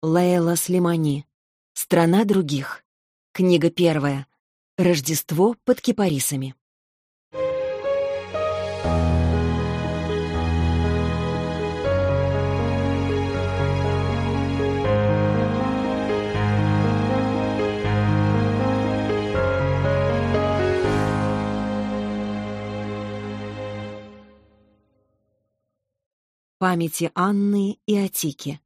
Лейла Слимани. Страна других. Книга первая. Рождество под кипарисами. Памяти Анны и Атики,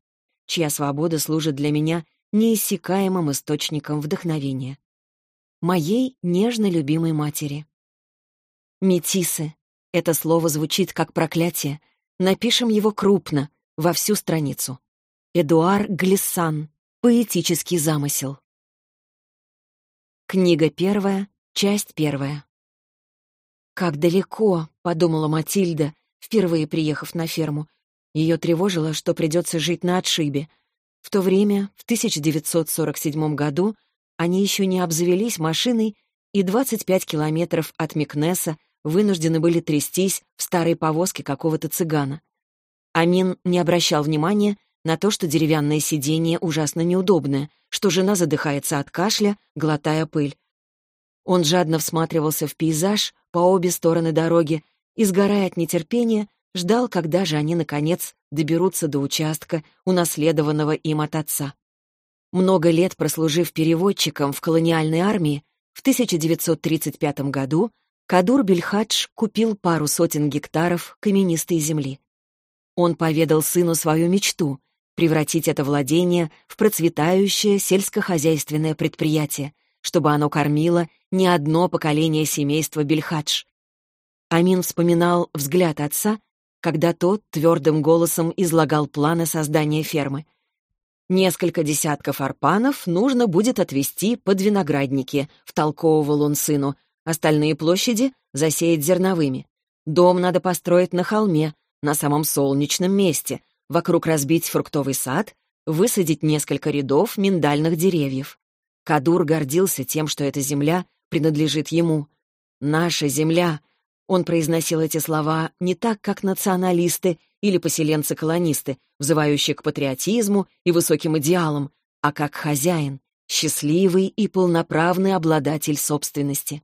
чья свобода служит для меня неиссякаемым источником вдохновения. Моей нежно любимой матери. Метисы. Это слово звучит как проклятие. Напишем его крупно, во всю страницу. Эдуар Глиссан. Поэтический замысел. Книга первая, часть первая. «Как далеко», — подумала Матильда, впервые приехав на ферму. Ее тревожило, что придется жить на отшибе — в то время, в 1947 году, они еще не обзавелись машиной и 25 километров от Микнеса вынуждены были трястись в старой повозке какого-то цыгана. Амин не обращал внимания на то, что деревянное сиденье ужасно неудобное, что жена задыхается от кашля, глотая пыль. Он жадно всматривался в пейзаж по обе стороны дороги и, сгорая от нетерпения, ждал, когда же они, наконец, доберутся до участка, унаследованного им от отца. Много лет прослужив переводчиком в колониальной армии, в 1935 году Кадур Бельхадж купил пару сотен гектаров каменистой земли. Он поведал сыну свою мечту — превратить это владение в процветающее сельскохозяйственное предприятие, чтобы оно кормило не одно поколение семейства Бельхадж. Амин вспоминал взгляд отца когда тот твердым голосом излагал планы создания фермы. «Несколько десятков арпанов нужно будет отвезти под виноградники», — втолковывал он сыну. «Остальные площади засеять зерновыми. Дом надо построить на холме, на самом солнечном месте, вокруг разбить фруктовый сад, высадить несколько рядов миндальных деревьев. Кадур гордился тем, что эта земля принадлежит ему. «Наша земля», он произносил эти слова не так, как националисты или поселенцы-колонисты, взывающие к патриотизму и высоким идеалам, а как хозяин, счастливый и полноправный обладатель собственности.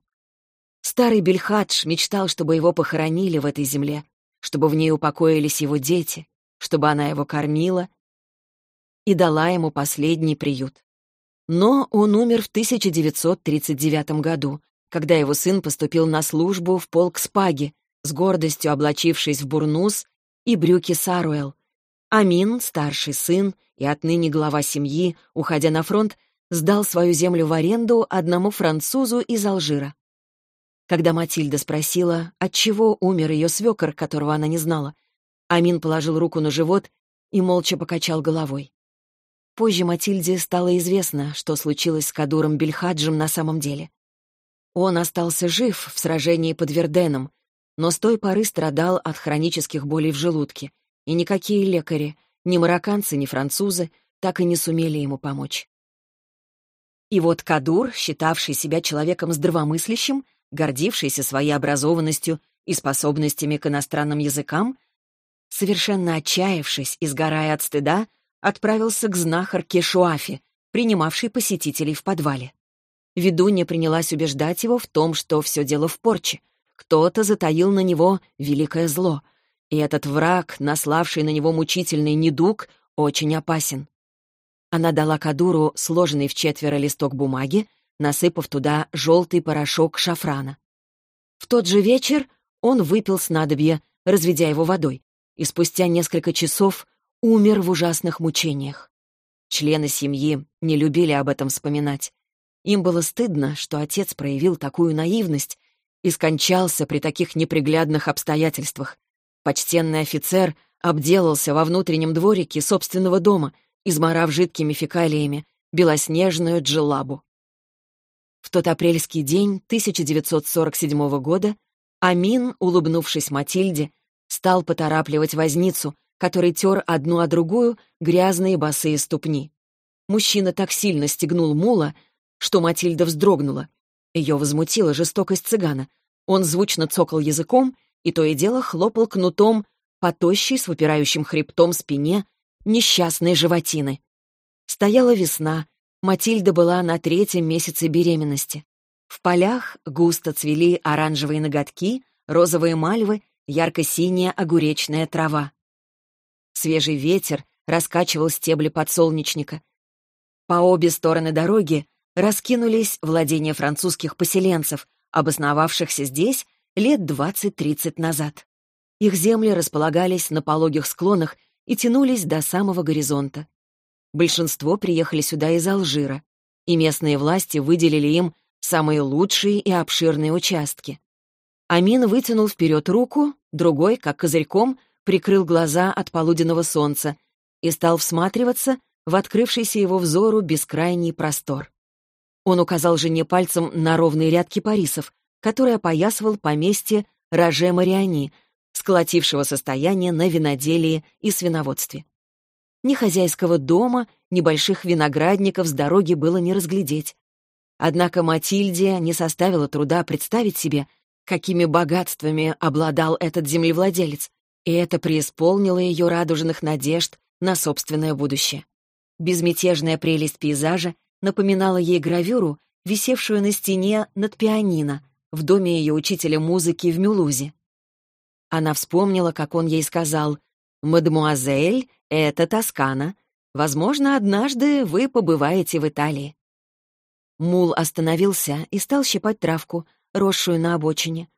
Старый Бельхадж мечтал, чтобы его похоронили в этой земле, чтобы в ней упокоились его дети, чтобы она его кормила и дала ему последний приют. Но он умер в 1939 году, когда его сын поступил на службу в полк Спаги, с гордостью облачившись в бурнус и брюки Саруэл. Амин, старший сын и отныне глава семьи, уходя на фронт, сдал свою землю в аренду одному французу из Алжира. Когда Матильда спросила, от чего умер ее свекор, которого она не знала, Амин положил руку на живот и молча покачал головой. Позже Матильде стало известно, что случилось с Кадуром Бельхаджем на самом деле. Он остался жив в сражении под Верденом, но с той поры страдал от хронических болей в желудке, и никакие лекари, ни марокканцы, ни французы, так и не сумели ему помочь. И вот Кадур, считавший себя человеком здравомыслящим, гордившийся своей образованностью и способностями к иностранным языкам, совершенно отчаявшись и сгорая от стыда, отправился к знахарке Шуафе, принимавшей посетителей в подвале. Ведунья принялась убеждать его в том, что все дело в порче. Кто-то затаил на него великое зло, и этот враг, наславший на него мучительный недуг, очень опасен. Она дала Кадуру сложенный в четверо листок бумаги, насыпав туда желтый порошок шафрана. В тот же вечер он выпил снадобье, разведя его водой, и спустя несколько часов умер в ужасных мучениях. Члены семьи не любили об этом вспоминать. Им было стыдно, что отец проявил такую наивность и скончался при таких неприглядных обстоятельствах. Почтенный офицер обделался во внутреннем дворике собственного дома, изморав жидкими фекалиями белоснежную джелабу. В тот апрельский день 1947 года Амин, улыбнувшись Матильде, стал поторапливать возницу, который тер одну о другую грязные босые ступни. Мужчина так сильно стегнул мула, что Матильда вздрогнула. Ее возмутила жестокость цыгана. Он звучно цокал языком и то и дело хлопал кнутом по тощей с выпирающим хребтом спине несчастной животины. Стояла весна, Матильда была на третьем месяце беременности. В полях густо цвели оранжевые ноготки, розовые мальвы, ярко-синяя огуречная трава. Свежий ветер раскачивал стебли подсолнечника. По обе стороны дороги раскинулись владения французских поселенцев, обосновавшихся здесь лет 20-30 назад. Их земли располагались на пологих склонах и тянулись до самого горизонта. Большинство приехали сюда из Алжира, и местные власти выделили им самые лучшие и обширные участки. Амин вытянул вперед руку, другой, как козырьком, прикрыл глаза от полуденного солнца и стал всматриваться в открывшийся его взору бескрайний простор. Он указал жене пальцем на ровный ряд кипарисов, который опоясывал поместье Роже Мариани, сколотившего состояние на виноделии и свиноводстве. Ни хозяйского дома, ни больших виноградников с дороги было не разглядеть. Однако Матильде не составило труда представить себе, какими богатствами обладал этот землевладелец, и это преисполнило ее радужных надежд на собственное будущее. Безмятежная прелесть пейзажа напоминала ей гравюру, висевшую на стене над пианино в доме ее учителя музыки в Мюлузе. Она вспомнила, как он ей сказал «Мадемуазель, это Тоскана. Возможно, однажды вы побываете в Италии». Мул остановился и стал щипать травку, росшую на обочине.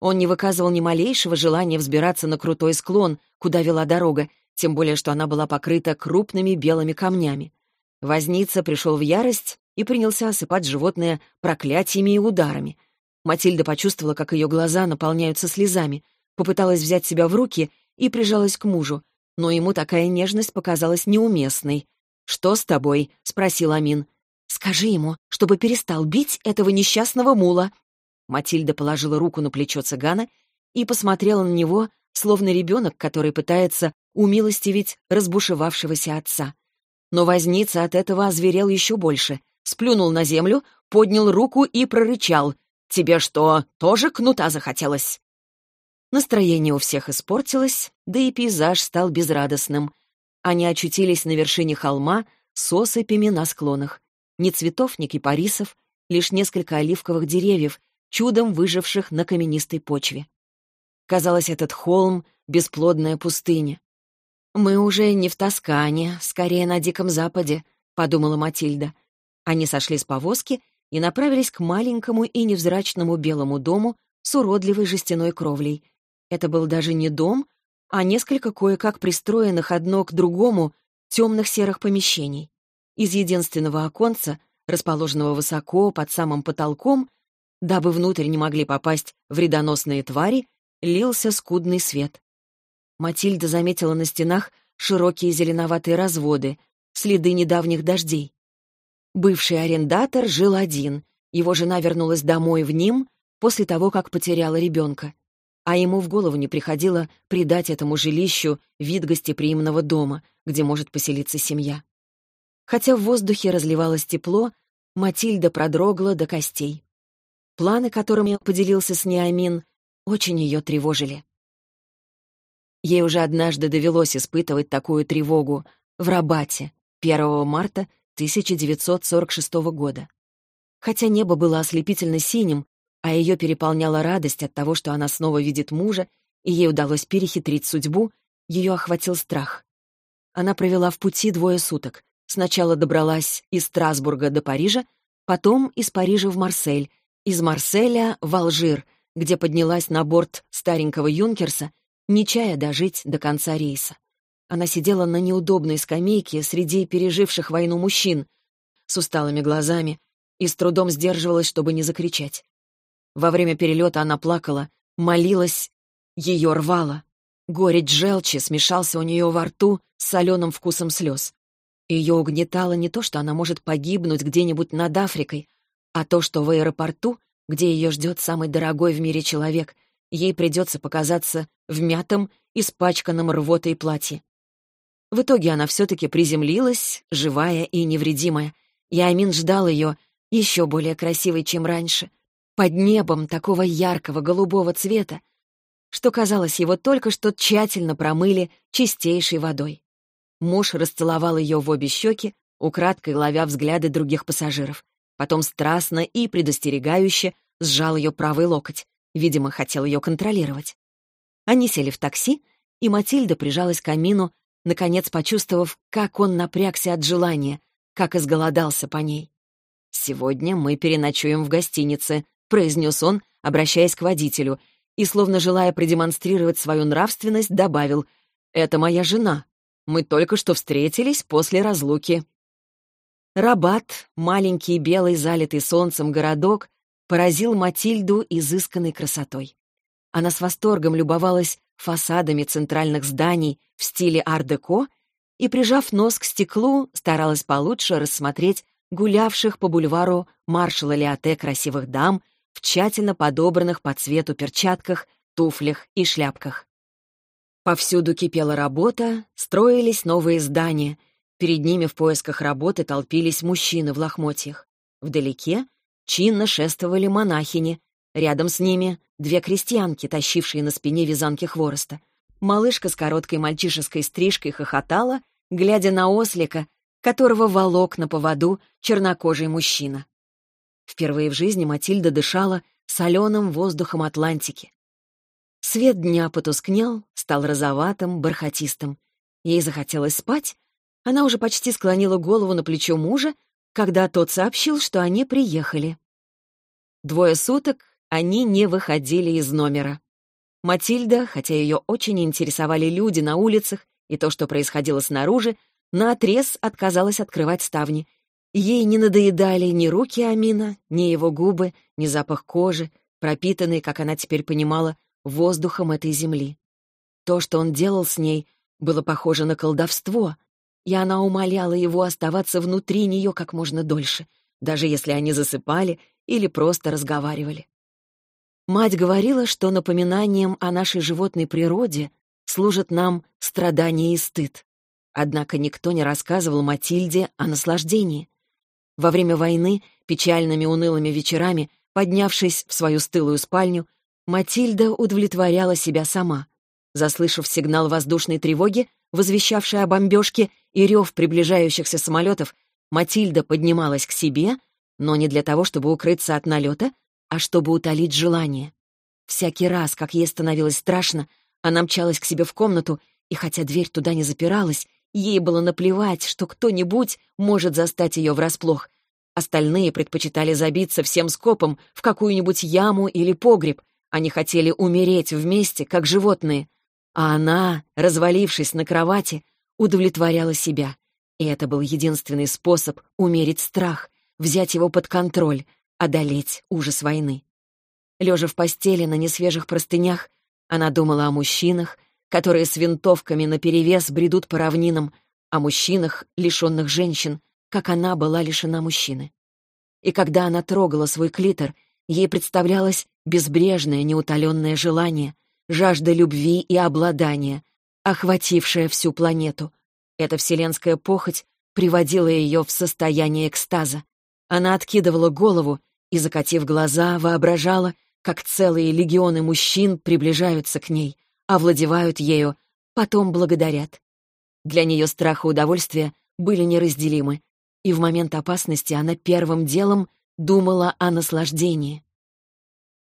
Он не выказывал ни малейшего желания взбираться на крутой склон, куда вела дорога, тем более что она была покрыта крупными белыми камнями. Возница пришел в ярость и принялся осыпать животное проклятиями и ударами. Матильда почувствовала, как ее глаза наполняются слезами, попыталась взять себя в руки и прижалась к мужу, но ему такая нежность показалась неуместной. «Что с тобой?» — спросил Амин. «Скажи ему, чтобы перестал бить этого несчастного мула». Матильда положила руку на плечо цыгана и посмотрела на него, словно ребенок, который пытается умилостивить разбушевавшегося отца. Но возница от этого озверел еще больше, сплюнул на землю, поднял руку и прорычал. «Тебе что, тоже кнута захотелось?» Настроение у всех испортилось, да и пейзаж стал безрадостным. Они очутились на вершине холма с осыпями на склонах. Ни цветов, ни кипарисов, лишь несколько оливковых деревьев, чудом выживших на каменистой почве. Казалось, этот холм — бесплодная пустыня. «Мы уже не в Тоскане, скорее на Диком Западе», — подумала Матильда. Они сошли с повозки и направились к маленькому и невзрачному белому дому с уродливой жестяной кровлей. Это был даже не дом, а несколько кое-как пристроенных одно к другому темных серых помещений. Из единственного оконца, расположенного высоко под самым потолком, дабы внутрь не могли попасть вредоносные твари, лился скудный свет. Матильда заметила на стенах широкие зеленоватые разводы, следы недавних дождей. Бывший арендатор жил один, его жена вернулась домой в ним после того, как потеряла ребенка а ему в голову не приходило придать этому жилищу вид гостеприимного дома, где может поселиться семья. Хотя в воздухе разливалось тепло, Матильда продрогла до костей. Планы, которыми поделился с ней Амин, очень ее тревожили. Ей уже однажды довелось испытывать такую тревогу в Рабате 1 марта 1946 года. Хотя небо было ослепительно синим, а ее переполняла радость от того, что она снова видит мужа, и ей удалось перехитрить судьбу, ее охватил страх. Она провела в пути двое суток. Сначала добралась из Страсбурга до Парижа, потом из Парижа в Марсель, из Марселя в Алжир, где поднялась на борт старенького юнкерса, не чая дожить до конца рейса. Она сидела на неудобной скамейке среди переживших войну мужчин, с усталыми глазами, и с трудом сдерживалась, чтобы не закричать. Во время перелета она плакала, молилась, ее рвало. Горечь желчи смешался у нее во рту с соленым вкусом слез. Ее угнетало не то, что она может погибнуть где-нибудь над Африкой, а то, что в аэропорту, где ее ждет самый дорогой в мире человек, ей придется показаться в мятом, испачканном рвотой платье. В итоге она все-таки приземлилась, живая и невредимая, и Амин ждал ее еще более красивой, чем раньше — под небом такого яркого голубого цвета, что, казалось, его только что тщательно промыли чистейшей водой. Муж расцеловал ее в обе щеки, украдкой ловя взгляды других пассажиров. Потом страстно и предостерегающе сжал ее правый локоть. Видимо, хотел ее контролировать. Они сели в такси, и Матильда прижалась к камину, наконец почувствовав, как он напрягся от желания, как изголодался по ней. «Сегодня мы переночуем в гостинице», — произнес он, обращаясь к водителю, и, словно желая продемонстрировать свою нравственность, добавил «Это моя жена. Мы только что встретились после разлуки». Рабат, маленький белый залитый солнцем городок, поразил Матильду изысканной красотой. Она с восторгом любовалась фасадами центральных зданий в стиле ар-деко и, прижав нос к стеклу, старалась получше рассмотреть гулявших по бульвару маршала Леоте красивых дам в тщательно подобранных по цвету перчатках, туфлях и шляпках. Повсюду кипела работа, строились новые здания. Перед ними в поисках работы толпились мужчины в лохмотьях. Вдалеке чинно шествовали монахини. Рядом с ними две крестьянки, тащившие на спине вязанки хвороста. Малышка с короткой мальчишеской стрижкой хохотала, глядя на ослика, которого волок на поводу чернокожий мужчина. Впервые в жизни Матильда дышала соленым воздухом Атлантики. Свет дня потускнел, стал розоватым, бархатистым. Ей захотелось спать. Она уже почти склонила голову на плечо мужа, когда тот сообщил, что они приехали. Двое суток они не выходили из номера. Матильда, хотя ее очень интересовали люди на улицах и то, что происходило снаружи, наотрез отказалась открывать ставни. Ей не надоедали ни руки Амина, ни его губы, ни запах кожи, пропитанный, как она теперь понимала, воздухом этой земли. То, что он делал с ней, было похоже на колдовство, и она умоляла его оставаться внутри нее как можно дольше, даже если они засыпали или просто разговаривали. Мать говорила, что напоминанием о нашей животной природе служат нам страдания и стыд. Однако никто не рассказывал Матильде о наслаждении. Во время войны, печальными унылыми вечерами, поднявшись в свою стылую спальню, Матильда удовлетворяла себя сама. Заслышав сигнал воздушной тревоги, возвещавший о бомбежке и рев приближающихся самолетов, Матильда поднималась к себе, но не для того, чтобы укрыться от налета, а чтобы утолить желание. Всякий раз, как ей становилось страшно, она мчалась к себе в комнату, и хотя дверь туда не запиралась, ей было наплевать, что кто-нибудь может застать ее врасплох. Остальные предпочитали забиться всем скопом в какую-нибудь яму или погреб. Они хотели умереть вместе, как животные. А она, развалившись на кровати, удовлетворяла себя. И это был единственный способ умерить страх, взять его под контроль, одолеть ужас войны. Лежа в постели на несвежих простынях, она думала о мужчинах, которые с винтовками наперевес бредут по равнинам, о мужчинах, лишенных женщин, как она была лишена мужчины. И когда она трогала свой клитор, ей представлялось безбрежное, неутоленное желание, жажда любви и обладания, охватившая всю планету. Эта вселенская похоть приводила ее в состояние экстаза. Она откидывала голову и, закатив глаза, воображала, как целые легионы мужчин приближаются к ней, овладевают ею, потом благодарят. Для нее страх и удовольствие были неразделимы, и в момент опасности она первым делом думала о наслаждении.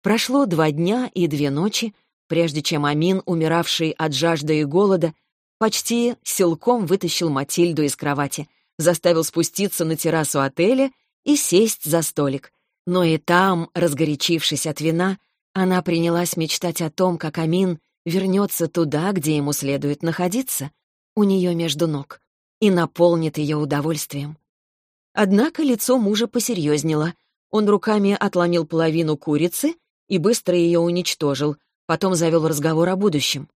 Прошло два дня и две ночи, прежде чем Амин, умиравший от жажды и голода, почти силком вытащил Матильду из кровати, заставил спуститься на террасу отеля и сесть за столик. Но и там, разгорячившись от вина, она принялась мечтать о том, как Амин вернется туда, где ему следует находиться, у нее между ног, и наполнит ее удовольствием. Однако лицо мужа посерьезнело. Он руками отломил половину курицы и быстро ее уничтожил, потом завел разговор о будущем.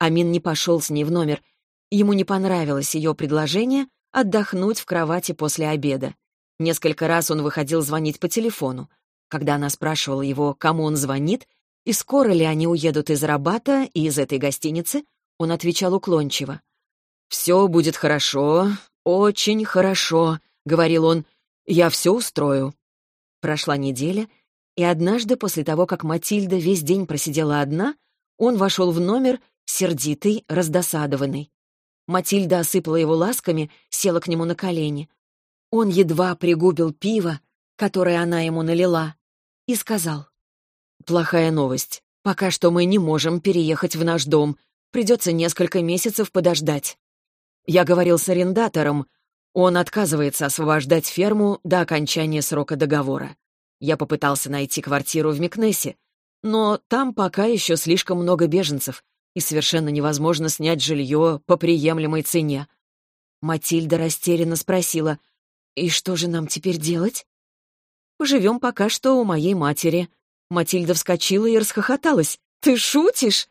Амин не пошел с ней в номер. Ему не понравилось ее предложение отдохнуть в кровати после обеда. Несколько раз он выходил звонить по телефону. Когда она спрашивала его, кому он звонит, и скоро ли они уедут из Рабата и из этой гостиницы, он отвечал уклончиво. «Все будет хорошо, очень хорошо», — говорил он. «Я все устрою». Прошла неделя, и однажды, после того, как Матильда весь день просидела одна, он вошел в номер, сердитый, раздосадованный. Матильда осыпала его ласками, села к нему на колени. Он едва пригубил пиво, которое она ему налила, и сказал. «Плохая новость. Пока что мы не можем переехать в наш дом. Придется несколько месяцев подождать. Я говорил с арендатором. Он отказывается освобождать ферму до окончания срока договора. Я попытался найти квартиру в Микнесе, но там пока еще слишком много беженцев, и совершенно невозможно снять жилье по приемлемой цене. Матильда растерянно спросила, «И что же нам теперь делать?» «Поживем пока что у моей матери». Матильда вскочила и расхохоталась. «Ты шутишь?»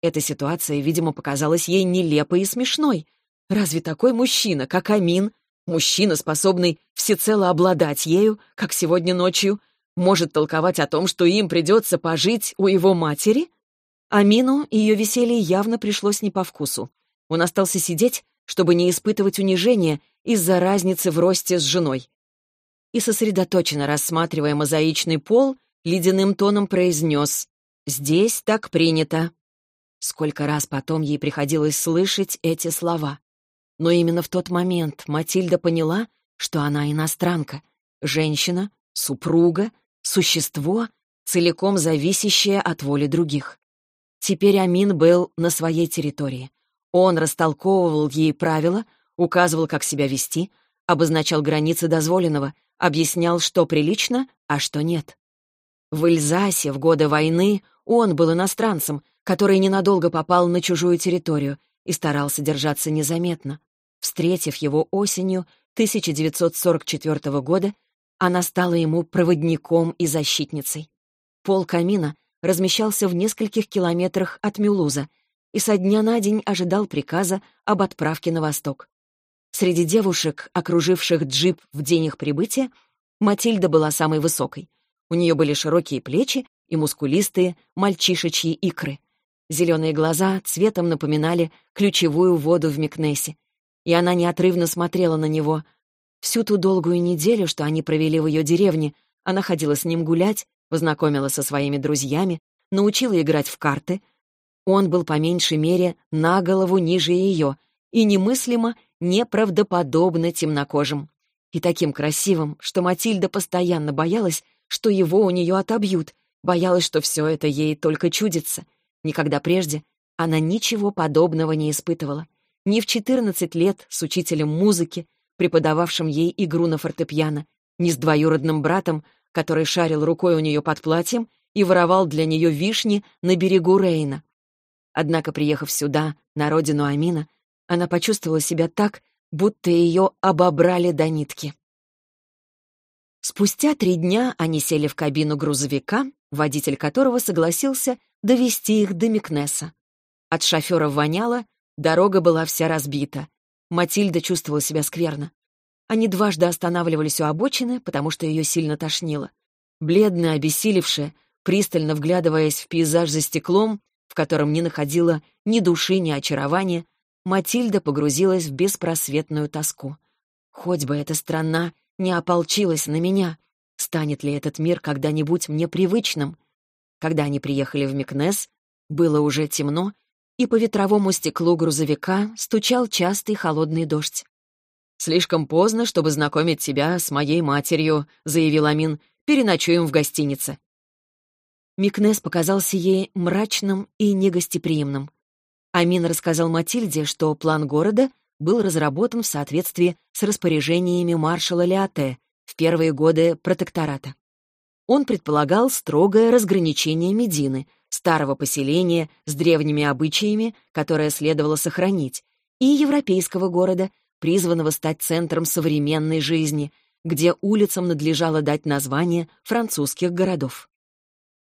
Эта ситуация, видимо, показалась ей нелепой и смешной. Разве такой мужчина, как Амин, мужчина, способный всецело обладать ею, как сегодня ночью, может толковать о том, что им придется пожить у его матери? Амину ее веселье явно пришлось не по вкусу. Он остался сидеть, чтобы не испытывать унижения из-за разницы в росте с женой. И сосредоточенно рассматривая мозаичный пол, ледяным тоном произнес «Здесь так принято». Сколько раз потом ей приходилось слышать эти слова. Но именно в тот момент Матильда поняла, что она иностранка, женщина, супруга, существо, целиком зависящее от воли других. Теперь Амин был на своей территории. Он растолковывал ей правила, указывал, как себя вести, обозначал границы дозволенного, объяснял, что прилично, а что нет. В Эльзасе в годы войны он был иностранцем, который ненадолго попал на чужую территорию и старался держаться незаметно. Встретив его осенью 1944 года, она стала ему проводником и защитницей. Пол камина размещался в нескольких километрах от Мюлуза и со дня на день ожидал приказа об отправке на восток. Среди девушек, окруживших джип в день их прибытия, Матильда была самой высокой. У нее были широкие плечи и мускулистые мальчишечьи икры. Зеленые глаза цветом напоминали ключевую воду в Микнесе, и она неотрывно смотрела на него. Всю ту долгую неделю, что они провели в ее деревне, она ходила с ним гулять, познакомила со своими друзьями, научила играть в карты. Он был по меньшей мере на голову ниже ее и немыслимо неправдоподобно темнокожим. И таким красивым, что Матильда постоянно боялась, что его у нее отобьют, боялась, что все это ей только чудится. Никогда прежде она ничего подобного не испытывала. Ни в 14 лет с учителем музыки, преподававшим ей игру на фортепиано, ни с двоюродным братом, который шарил рукой у нее под платьем и воровал для нее вишни на берегу Рейна. Однако, приехав сюда, на родину Амина, она почувствовала себя так, будто ее обобрали до нитки. Спустя три дня они сели в кабину грузовика, водитель которого согласился довести их до Микнеса. От шофера воняло, дорога была вся разбита. Матильда чувствовала себя скверно. Они дважды останавливались у обочины, потому что ее сильно тошнило. Бледная, обессилевшая, пристально вглядываясь в пейзаж за стеклом, в котором не находила ни души, ни очарования, Матильда погрузилась в беспросветную тоску. Хоть бы эта страна не ополчилась на меня, станет ли этот мир когда-нибудь мне привычным? Когда они приехали в Микнес, было уже темно, и по ветровому стеклу грузовика стучал частый холодный дождь. «Слишком поздно, чтобы знакомить тебя с моей матерью», — заявил Амин. «Переночуем в гостинице». Микнес показался ей мрачным и негостеприимным. Амин рассказал Матильде, что план города был разработан в соответствии с распоряжениями маршала Леоте в первые годы протектората. Он предполагал строгое разграничение Медины, старого поселения с древними обычаями, которое следовало сохранить, и европейского города, призванного стать центром современной жизни, где улицам надлежало дать название французских городов.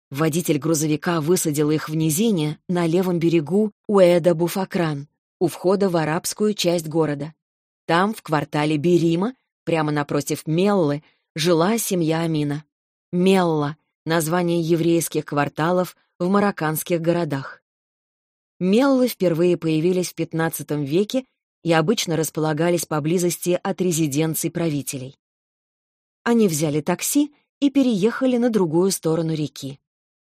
Водитель грузовика высадил их в низине на левом берегу Уэда-Буфакран, у входа в арабскую часть города. Там, в квартале Берима, прямо напротив Меллы, жила семья Амина. Мелла — название еврейских кварталов в марокканских городах. Меллы впервые появились в XV веке и обычно располагались поблизости от резиденций правителей. Они взяли такси и переехали на другую сторону реки.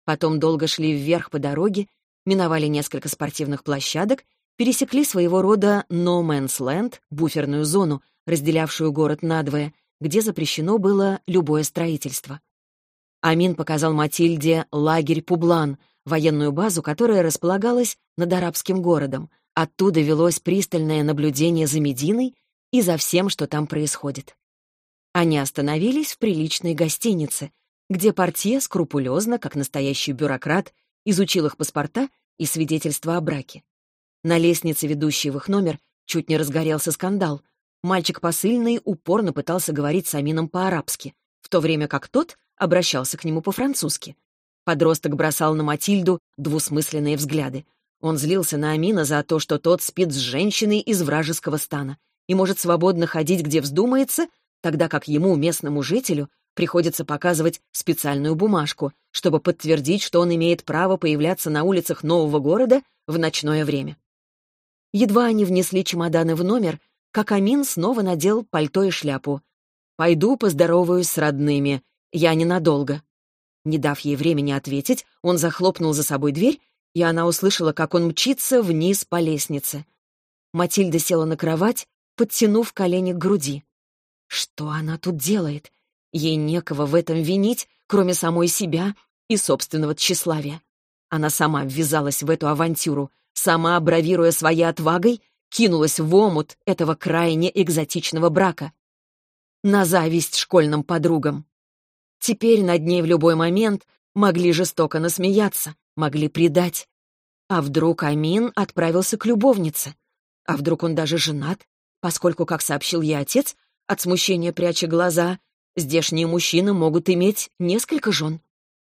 Потом долго шли вверх по дороге, миновали несколько спортивных площадок, пересекли своего рода «no man's land» — буферную зону, разделявшую город надвое, где запрещено было любое строительство. Амин показал Матильде лагерь Публан, военную базу, которая располагалась над арабским городом. Оттуда велось пристальное наблюдение за Мединой и за всем, что там происходит. Они остановились в приличной гостинице, где портье скрупулезно, как настоящий бюрократ, изучил их паспорта и свидетельства о браке. На лестнице, ведущей в их номер, чуть не разгорелся скандал. Мальчик посыльный упорно пытался говорить с Амином по-арабски, в то время как тот обращался к нему по-французски. Подросток бросал на Матильду двусмысленные взгляды. Он злился на Амина за то, что тот спит с женщиной из вражеского стана и может свободно ходить, где вздумается, тогда как ему, местному жителю, приходится показывать специальную бумажку, чтобы подтвердить, что он имеет право появляться на улицах нового города в ночное время. Едва они внесли чемоданы в номер, как Амин снова надел пальто и шляпу. «Пойду поздороваюсь с родными. Я ненадолго». Не дав ей времени ответить, он захлопнул за собой дверь, и она услышала, как он мчится вниз по лестнице. Матильда села на кровать, подтянув колени к груди. Что она тут делает? Ей некого в этом винить, кроме самой себя и собственного тщеславия. Она сама ввязалась в эту авантюру, сама, бравируя своей отвагой, кинулась в омут этого крайне экзотичного брака. На зависть школьным подругам. Теперь над ней в любой момент могли жестоко насмеяться, могли предать. А вдруг Амин отправился к любовнице? А вдруг он даже женат? Поскольку, как сообщил ей отец, от смущения пряча глаза, здешние мужчины могут иметь несколько жен.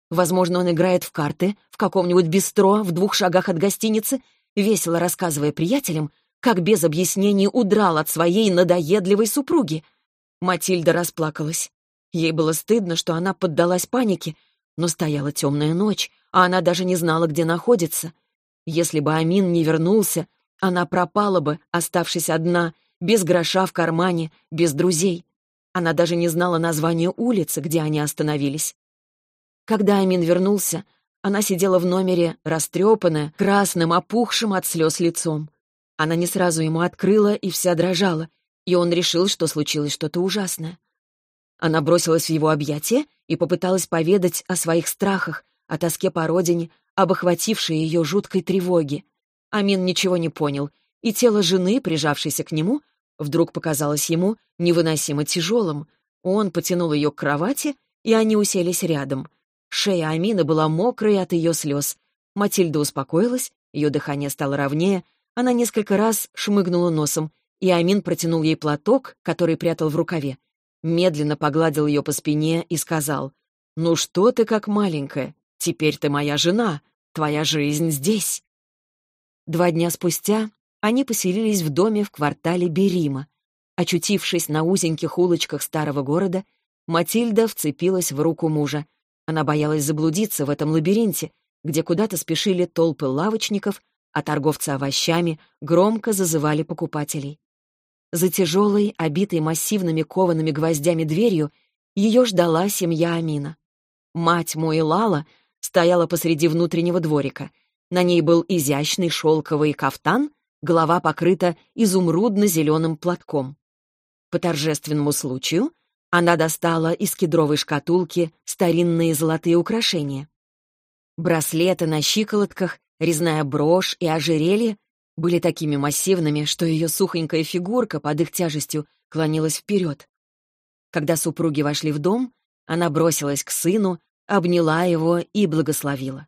Возможно, он играет в карты в каком-нибудь бистро в двух шагах от гостиницы, весело рассказывая приятелям, как без объяснений удрал от своей надоедливой супруги. Матильда расплакалась. Ей было стыдно, что она поддалась панике, но стояла темная ночь, а она даже не знала, где находится. Если бы Амин не вернулся, она пропала бы, оставшись одна, без гроша в кармане, без друзей. Она даже не знала названия улицы, где они остановились. Когда Амин вернулся, она сидела в номере, растрепанная, красным, опухшим от слез лицом. Она не сразу ему открыла и вся дрожала, и он решил, что случилось что-то ужасное. Она бросилась в его объятия и попыталась поведать о своих страхах, о тоске по родине, об охватившей ее жуткой тревоге. Амин ничего не понял, и тело жены, прижавшейся к нему, вдруг показалось ему невыносимо тяжелым. Он потянул ее к кровати, и они уселись рядом. Шея Амина была мокрой от ее слез. Матильда успокоилась, ее дыхание стало ровнее, она несколько раз шмыгнула носом, и Амин протянул ей платок, который прятал в рукаве медленно погладил ее по спине и сказал, «Ну что ты как маленькая? Теперь ты моя жена, твоя жизнь здесь». Два дня спустя они поселились в доме в квартале Берима. Очутившись на узеньких улочках старого города, Матильда вцепилась в руку мужа. Она боялась заблудиться в этом лабиринте, где куда-то спешили толпы лавочников, а торговцы овощами громко зазывали покупателей. За тяжелой, обитой массивными коваными гвоздями дверью ее ждала семья Амина. Мать Муилала стояла посреди внутреннего дворика. На ней был изящный шелковый кафтан, голова покрыта изумрудно-зеленым платком. По торжественному случаю она достала из кедровой шкатулки старинные золотые украшения. Браслеты на щиколотках, резная брошь и ожерелье были такими массивными, что ее сухонькая фигурка под их тяжестью клонилась вперед. Когда супруги вошли в дом, она бросилась к сыну, обняла его и благословила.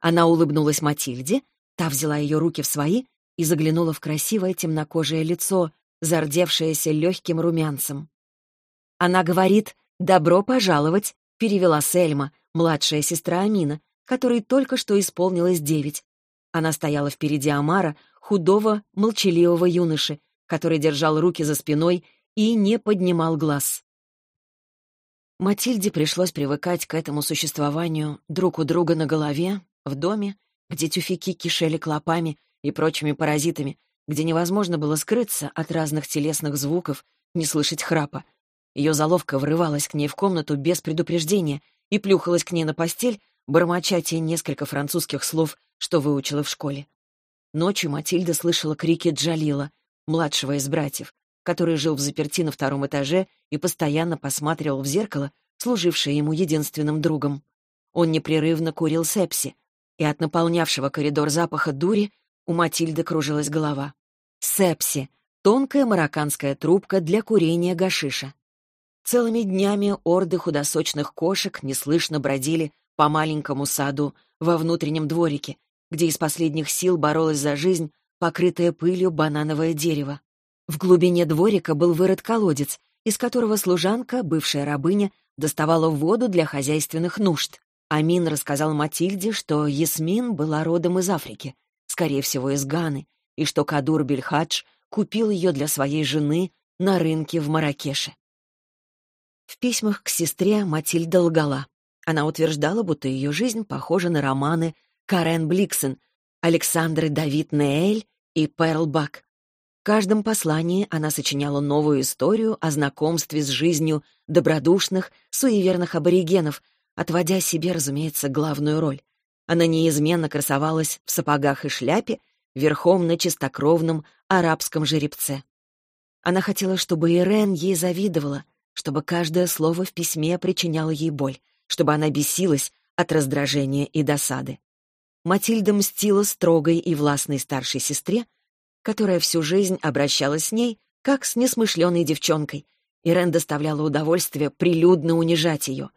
Она улыбнулась Матильде, та взяла ее руки в свои и заглянула в красивое темнокожее лицо, зардевшееся легким румянцем. Она говорит «добро пожаловать», перевела Сельма, младшая сестра Амина, которой только что исполнилось девять. Она стояла впереди Амара, худого, молчаливого юноши, который держал руки за спиной и не поднимал глаз. Матильде пришлось привыкать к этому существованию друг у друга на голове, в доме, где тюфяки кишели клопами и прочими паразитами, где невозможно было скрыться от разных телесных звуков, не слышать храпа. Ее заловка врывалась к ней в комнату без предупреждения и плюхалась к ней на постель, бормоча те несколько французских слов, что выучила в школе. Ночью Матильда слышала крики Джалила, младшего из братьев. который жил в заперти на втором этаже и постоянно посматривал в зеркало, служившее ему единственным другом. Он непрерывно курил сепси, и от наполнявшего коридор запаха дури у Матильды кружилась голова. Сепси — тонкая марокканская трубка для курения гашиша. Целыми днями орды худосочных кошек неслышно бродили по маленькому саду во внутреннем дворике, где из последних сил боролась за жизнь покрытое пылью банановое дерево. В глубине дворика был вырыт колодец, из которого служанка, бывшая рабыня, доставала воду для хозяйственных нужд. Амин рассказал Матильде, что Ясмин была родом из Африки, скорее всего, из Ганы, и что Кадур Бельхадж купил ее для своей жены на рынке в Маракеше. В письмах к сестре Матильда лгала. Она утверждала, будто ее жизнь похожа на романы Карен Бликсен, Александры Давид Неэль и Перл Бак. В каждом послании она сочиняла новую историю о знакомстве с жизнью добродушных, суеверных аборигенов, отводя себе, разумеется, главную роль. Она неизменно красовалась в сапогах и шляпе, верхом на чистокровном арабском жеребце. Она хотела, чтобы Ирен ей завидовала, чтобы каждое слово в письме причиняло ей боль, чтобы она бесилась от раздражения и досады. Матильда мстила строгой и властной старшей сестре, которая всю жизнь обращалась с ней, как с несмышленой девчонкой. Ирен доставляла удовольствие прилюдно унижать ее.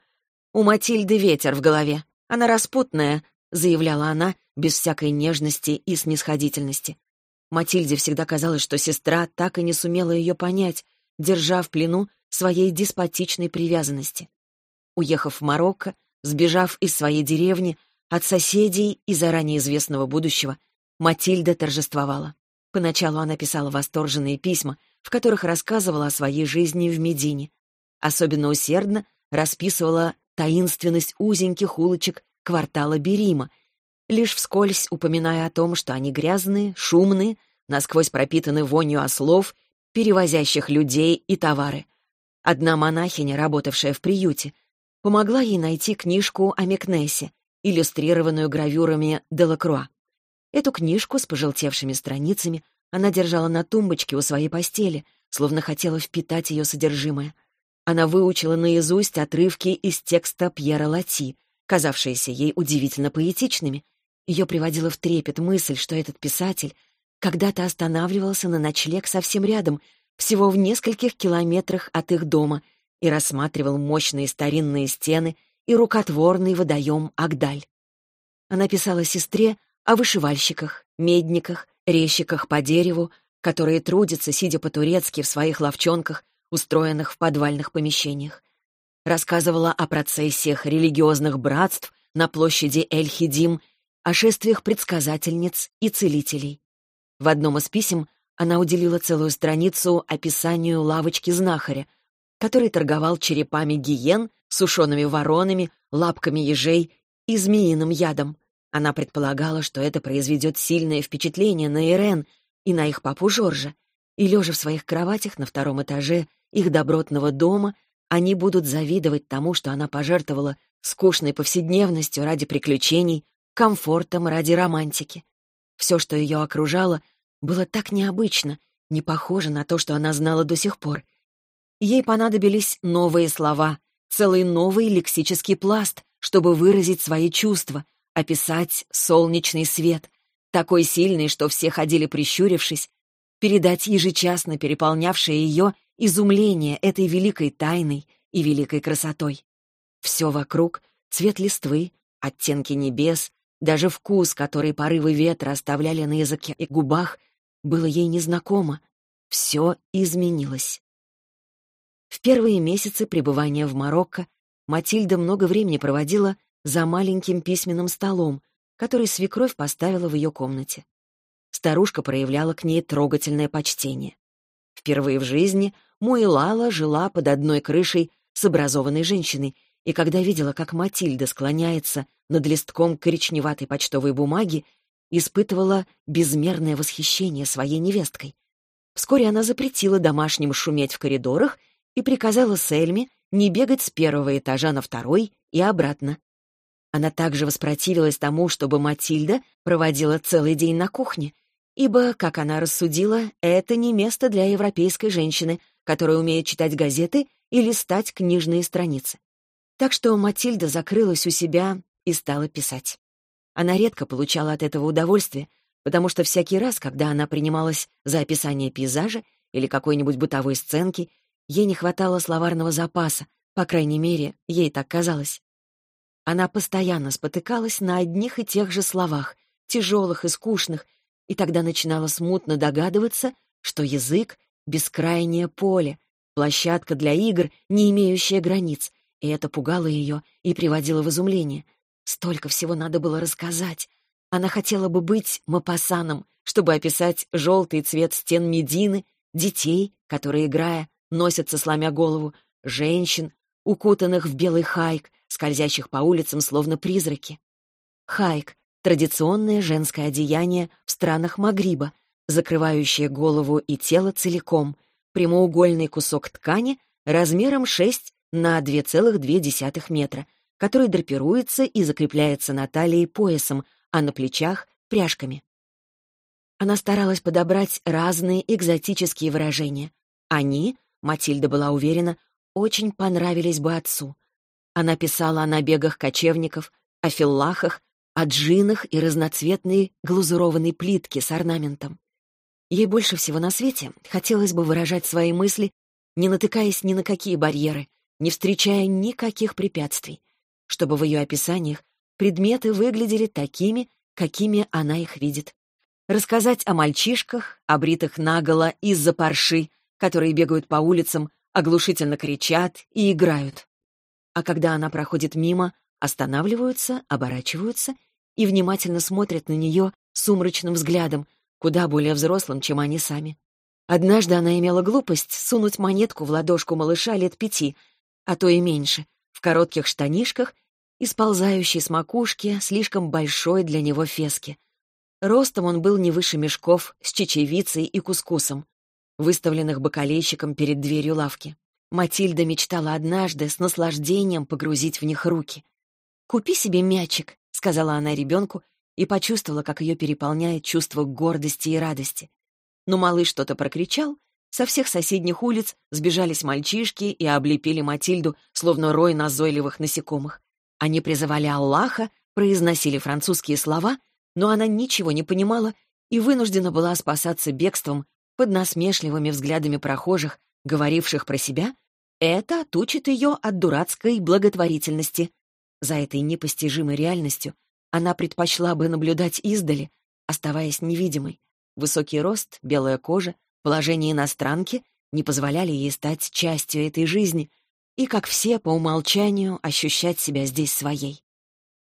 «У Матильды ветер в голове. Она распутная», — заявляла она, без всякой нежности и снисходительности. Матильде всегда казалось, что сестра так и не сумела ее понять, держа в плену своей деспотичной привязанности. Уехав в Марокко, сбежав из своей деревни, от соседей и заранее известного будущего, Матильда торжествовала. Поначалу она писала восторженные письма, в которых рассказывала о своей жизни в Медине. Особенно усердно расписывала таинственность узеньких улочек квартала Берима, лишь вскользь упоминая о том, что они грязные, шумные, насквозь пропитаны вонью ослов, перевозящих людей и товары. Одна монахиня, работавшая в приюте, помогла ей найти книжку о Мекнесе, иллюстрированную гравюрами Делакруа. Эту книжку с пожелтевшими страницами она держала на тумбочке у своей постели, словно хотела впитать ее содержимое. Она выучила наизусть отрывки из текста Пьера Лати, казавшиеся ей удивительно поэтичными. Ее приводила в трепет мысль, что этот писатель когда-то останавливался на ночлег совсем рядом, всего в нескольких километрах от их дома, и рассматривал мощные старинные стены и рукотворный водоем Агдаль. Она писала сестре о вышивальщиках, медниках, резчиках по дереву, которые трудятся, сидя по-турецки в своих ловчонках, устроенных в подвальных помещениях. Рассказывала о процессиях религиозных братств на площади Эль-Хидим, о шествиях предсказательниц и целителей. В одном из писем она уделила целую страницу описанию лавочки знахаря, который торговал черепами гиен, сушеными воронами, лапками ежей и змеиным ядом. Она предполагала, что это произведет сильное впечатление на Ирен и на их папу Жоржа, и, лежа в своих кроватях на втором этаже их добротного дома, они будут завидовать тому, что она пожертвовала скучной повседневностью ради приключений, комфортом ради романтики. Все, что ее окружало, было так необычно, не похоже на то, что она знала до сих пор, Ей понадобились новые слова, целый новый лексический пласт, чтобы выразить свои чувства, описать солнечный свет, такой сильный, что все ходили прищурившись, передать ежечасно переполнявшее ее изумление этой великой тайной и великой красотой. Все вокруг — цвет листвы, оттенки небес, даже вкус, который порывы ветра оставляли на языке и губах, было ей незнакомо. Все изменилось. В первые месяцы пребывания в Марокко Матильда много времени проводила за маленьким письменным столом, который свекровь поставила в ее комнате. Старушка проявляла к ней трогательное почтение. Впервые в жизни Муилала жила под одной крышей с образованной женщиной, и когда видела, как Матильда склоняется над листком коричневатой почтовой бумаги, испытывала безмерное восхищение своей невесткой. Вскоре она запретила домашним шуметь в коридорах и приказала Сельме не бегать с первого этажа на второй и обратно. Она также воспротивилась тому, чтобы Матильда проводила целый день на кухне, ибо, как она рассудила, это не место для европейской женщины, которая умеет читать газеты и листать книжные страницы. Так что Матильда закрылась у себя и стала писать. Она редко получала от этого удовольствие, потому что всякий раз, когда она принималась за описание пейзажа или какой-нибудь бытовой сценки, ей не хватало словарного запаса, по крайней мере, ей так казалось. Она постоянно спотыкалась на одних и тех же словах, тяжелых и скучных, и тогда начинала смутно догадываться, что язык — бескрайнее поле, площадка для игр, не имеющая границ, и это пугало ее и приводило в изумление. Столько всего надо было рассказать. Она хотела бы быть мапасаном, чтобы описать желтый цвет стен Медины, детей, которые, играя, носятся, сломя голову, женщин, укутанных в белый хайк, скользящих по улицам словно призраки. Хайк — традиционное женское одеяние в странах Магриба, закрывающее голову и тело целиком, прямоугольный кусок ткани размером 6 на 2,2 метра, который драпируется и закрепляется на талии поясом, а на плечах — пряжками. Она старалась подобрать разные экзотические выражения. Они, Матильда была уверена, очень понравились бы отцу. Она писала о набегах кочевников, о филлахах, о джинах и разноцветной глазурованной плитке с орнаментом. Ей больше всего на свете хотелось бы выражать свои мысли, не натыкаясь ни на какие барьеры, не встречая никаких препятствий, чтобы в ее описаниях предметы выглядели такими, какими она их видит. Рассказать о мальчишках, обритых наголо из-за парши, которые бегают по улицам, оглушительно кричат и играют. А когда она проходит мимо, останавливаются, оборачиваются и внимательно смотрят на нее сумрачным взглядом, куда более взрослым, чем они сами. Однажды она имела глупость сунуть монетку в ладошку малыша лет пяти, а то и меньше, в коротких штанишках и сползающей с макушки слишком большой для него фески. Ростом он был не выше мешков с чечевицей и кускусом выставленных бокалейщиком перед дверью лавки. Матильда мечтала однажды с наслаждением погрузить в них руки. «Купи себе мячик», — сказала она ребенку, и почувствовала, как ее переполняет чувство гордости и радости. Но малыш что-то прокричал, со всех соседних улиц сбежались мальчишки и облепили Матильду, словно рой назойливых насекомых. Они призывали Аллаха, произносили французские слова, но она ничего не понимала и вынуждена была спасаться бегством под насмешливыми взглядами прохожих, говоривших про себя, это отучит ее от дурацкой благотворительности. За этой непостижимой реальностью она предпочла бы наблюдать издали, оставаясь невидимой. Высокий рост, белая кожа, положение иностранки не позволяли ей стать частью этой жизни и, как все, по умолчанию, ощущать себя здесь своей.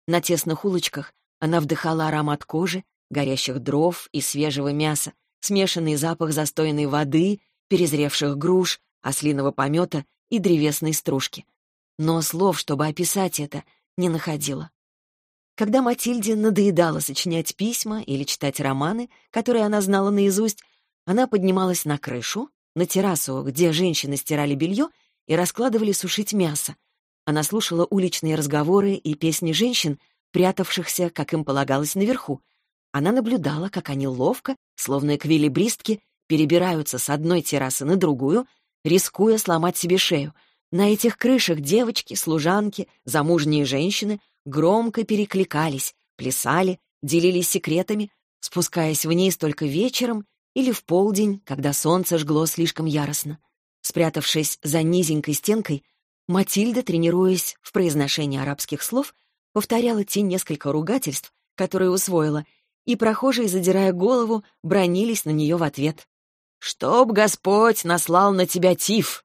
На тесных улочках она вдыхала аромат кожи, горящих дров и свежего мяса, смешанный запах застойной воды, перезревших груш, ослиного помета и древесной стружки. Но слов, чтобы описать это, не находила. Когда Матильде надоедало сочинять письма или читать романы, которые она знала наизусть, она поднималась на крышу, на террасу, где женщины стирали белье и раскладывали сушить мясо. Она слушала уличные разговоры и песни женщин, прятавшихся, как им полагалось, наверху, она наблюдала, как они ловко, словно эквилибристки, перебираются с одной террасы на другую, рискуя сломать себе шею. На этих крышах девочки, служанки, замужние женщины громко перекликались, плясали, делились секретами, спускаясь вниз только вечером или в полдень, когда солнце жгло слишком яростно. Спрятавшись за низенькой стенкой, Матильда, тренируясь в произношении арабских слов, повторяла те несколько ругательств, которые усвоила, и прохожие, задирая голову, бронились на нее в ответ. «Чтоб Господь наслал на тебя тиф!»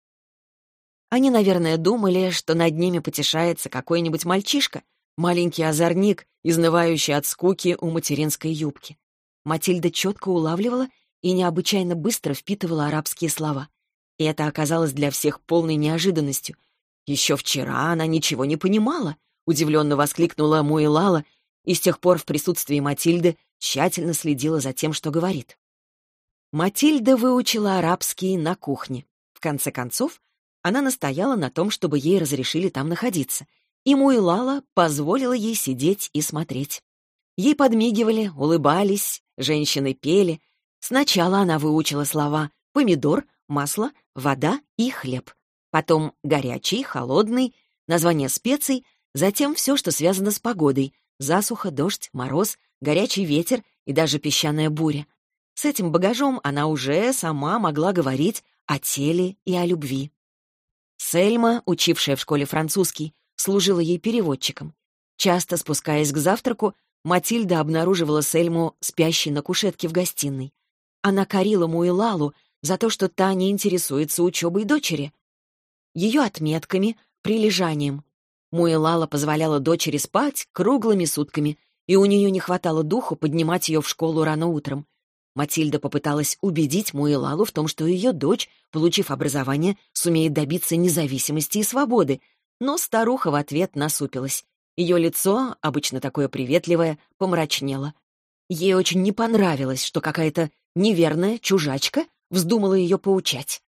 Они, наверное, думали, что над ними потешается какой-нибудь мальчишка, маленький озорник, изнывающий от скуки у материнской юбки. Матильда четко улавливала и необычайно быстро впитывала арабские слова. И это оказалось для всех полной неожиданностью. Еще вчера она ничего не понимала, удивленно воскликнула Муэлала, и с тех пор в присутствии Матильды тщательно следила за тем, что говорит. Матильда выучила арабский на кухне. В конце концов, она настояла на том, чтобы ей разрешили там находиться, и Муилала позволила ей сидеть и смотреть. Ей подмигивали, улыбались, женщины пели, Сначала она выучила слова «помидор», «масло», «вода» и «хлеб». Потом «горячий», «холодный», название специй, затем все, что связано с погодой — засуха, дождь, мороз, горячий ветер и даже песчаная буря. С этим багажом она уже сама могла говорить о теле и о любви. Сельма, учившая в школе французский, служила ей переводчиком. Часто спускаясь к завтраку, Матильда обнаруживала Сельму спящей на кушетке в гостиной. Она корила Муилалу за то, что та не интересуется учебой дочери. Ее отметками, прилежанием. Муилала позволяла дочери спать круглыми сутками, и у нее не хватало духу поднимать ее в школу рано утром. Матильда попыталась убедить Муилалу в том, что ее дочь, получив образование, сумеет добиться независимости и свободы, но старуха в ответ насупилась. Ее лицо, обычно такое приветливое, помрачнело. Ей очень не понравилось, что какая-то неверная чужачка вздумала ее поучать.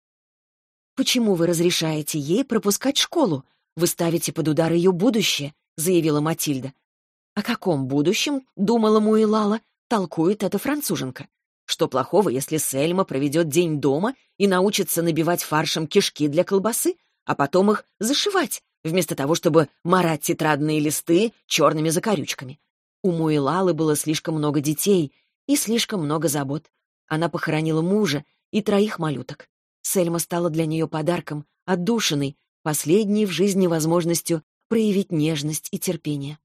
«Почему вы разрешаете ей пропускать школу? Вы ставите под удар ее будущее», — заявила Матильда. «О каком будущем, — думала Муилала, — толкует эта француженка? Что плохого, если Сельма проведет день дома и научится набивать фаршем кишки для колбасы, а потом их зашивать, вместо того, чтобы марать тетрадные листы черными закорючками? У Муилалы было слишком много детей и слишком много забот. Она похоронила мужа и троих малюток. Сельма стала для нее подарком, отдушиной, последней в жизни возможностью проявить нежность и терпение.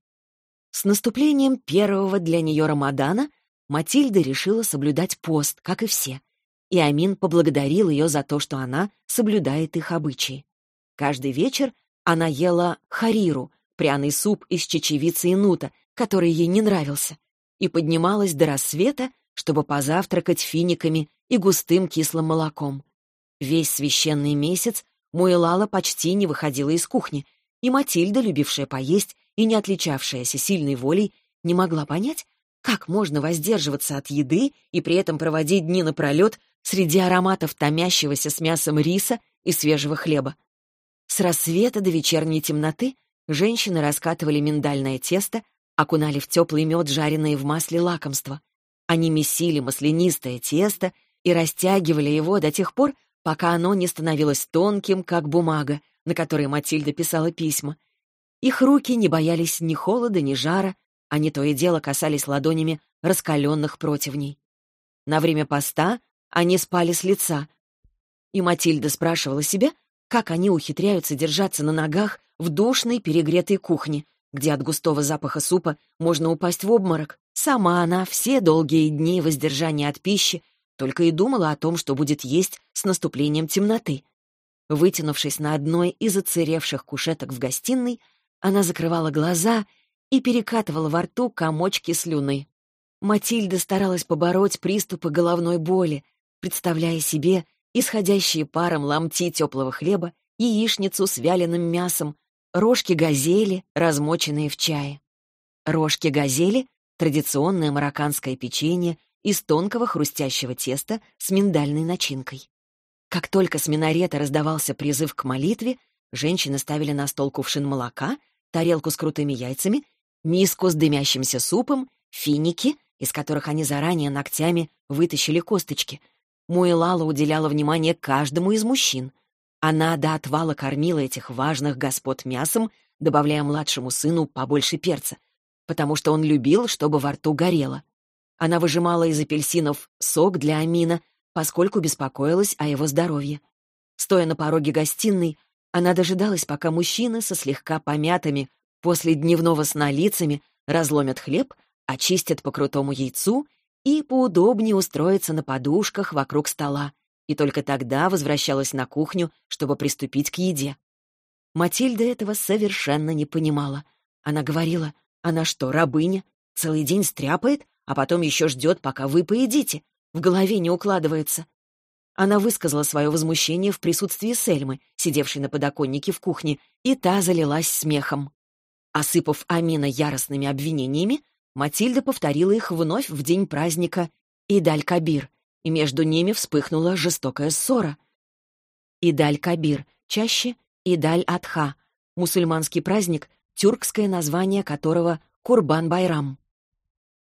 С наступлением первого для нее Рамадана Матильда решила соблюдать пост, как и все, и Амин поблагодарил ее за то, что она соблюдает их обычаи. Каждый вечер она ела хариру, пряный суп из чечевицы и нута, который ей не нравился, и поднималась до рассвета, чтобы позавтракать финиками и густым кислым молоком. Весь священный месяц Муэлала почти не выходила из кухни, и Матильда, любившая поесть и не отличавшаяся сильной волей, не могла понять, как можно воздерживаться от еды и при этом проводить дни напролет среди ароматов томящегося с мясом риса и свежего хлеба. С рассвета до вечерней темноты женщины раскатывали миндальное тесто, окунали в теплый мед жареные в масле лакомства. Они месили маслянистое тесто и растягивали его до тех пор, пока оно не становилось тонким, как бумага, на которой Матильда писала письма. Их руки не боялись ни холода, ни жара, они то и дело касались ладонями раскаленных противней. На время поста они спали с лица, и Матильда спрашивала себя, как они ухитряются держаться на ногах в душной перегретой кухне, где от густого запаха супа можно упасть в обморок. Сама она все долгие дни воздержания от пищи только и думала о том, что будет есть с наступлением темноты. Вытянувшись на одной из оцеревших кушеток в гостиной, она закрывала глаза и перекатывала во рту комочки слюны. Матильда старалась побороть приступы головной боли, представляя себе исходящие паром ломти теплого хлеба, яичницу с вяленым мясом, рожки газели, размоченные в чае. Рожки газели — традиционное марокканское печенье из тонкого хрустящего теста с миндальной начинкой. Как только с минарета раздавался призыв к молитве, женщины ставили на стол кувшин молока, тарелку с крутыми яйцами, миску с дымящимся супом, финики, из которых они заранее ногтями вытащили косточки. Муэлала уделяла внимание каждому из мужчин. Она до отвала кормила этих важных господ мясом, добавляя младшему сыну побольше перца, потому что он любил, чтобы во рту горело. Она выжимала из апельсинов сок для Амина, поскольку беспокоилась о его здоровье. Стоя на пороге гостиной, она дожидалась, пока мужчины со слегка помятыми после дневного сна лицами разломят хлеб, очистят по крутому яйцу и поудобнее устроятся на подушках вокруг стола, и только тогда возвращалась на кухню, чтобы приступить к еде. Матильда этого совершенно не понимала. Она говорила, она что, рабыня? Целый день стряпает, а потом еще ждет, пока вы поедите. В голове не укладывается. Она высказала свое возмущение в присутствии Сельмы, сидевшей на подоконнике в кухне, и та залилась смехом. Осыпав Амина яростными обвинениями, Матильда повторила их вновь в день праздника Идаль-Кабир, и между ними вспыхнула жестокая ссора. Идаль-Кабир, чаще Идаль-Адха, мусульманский праздник, тюркское название которого Курбан-Байрам.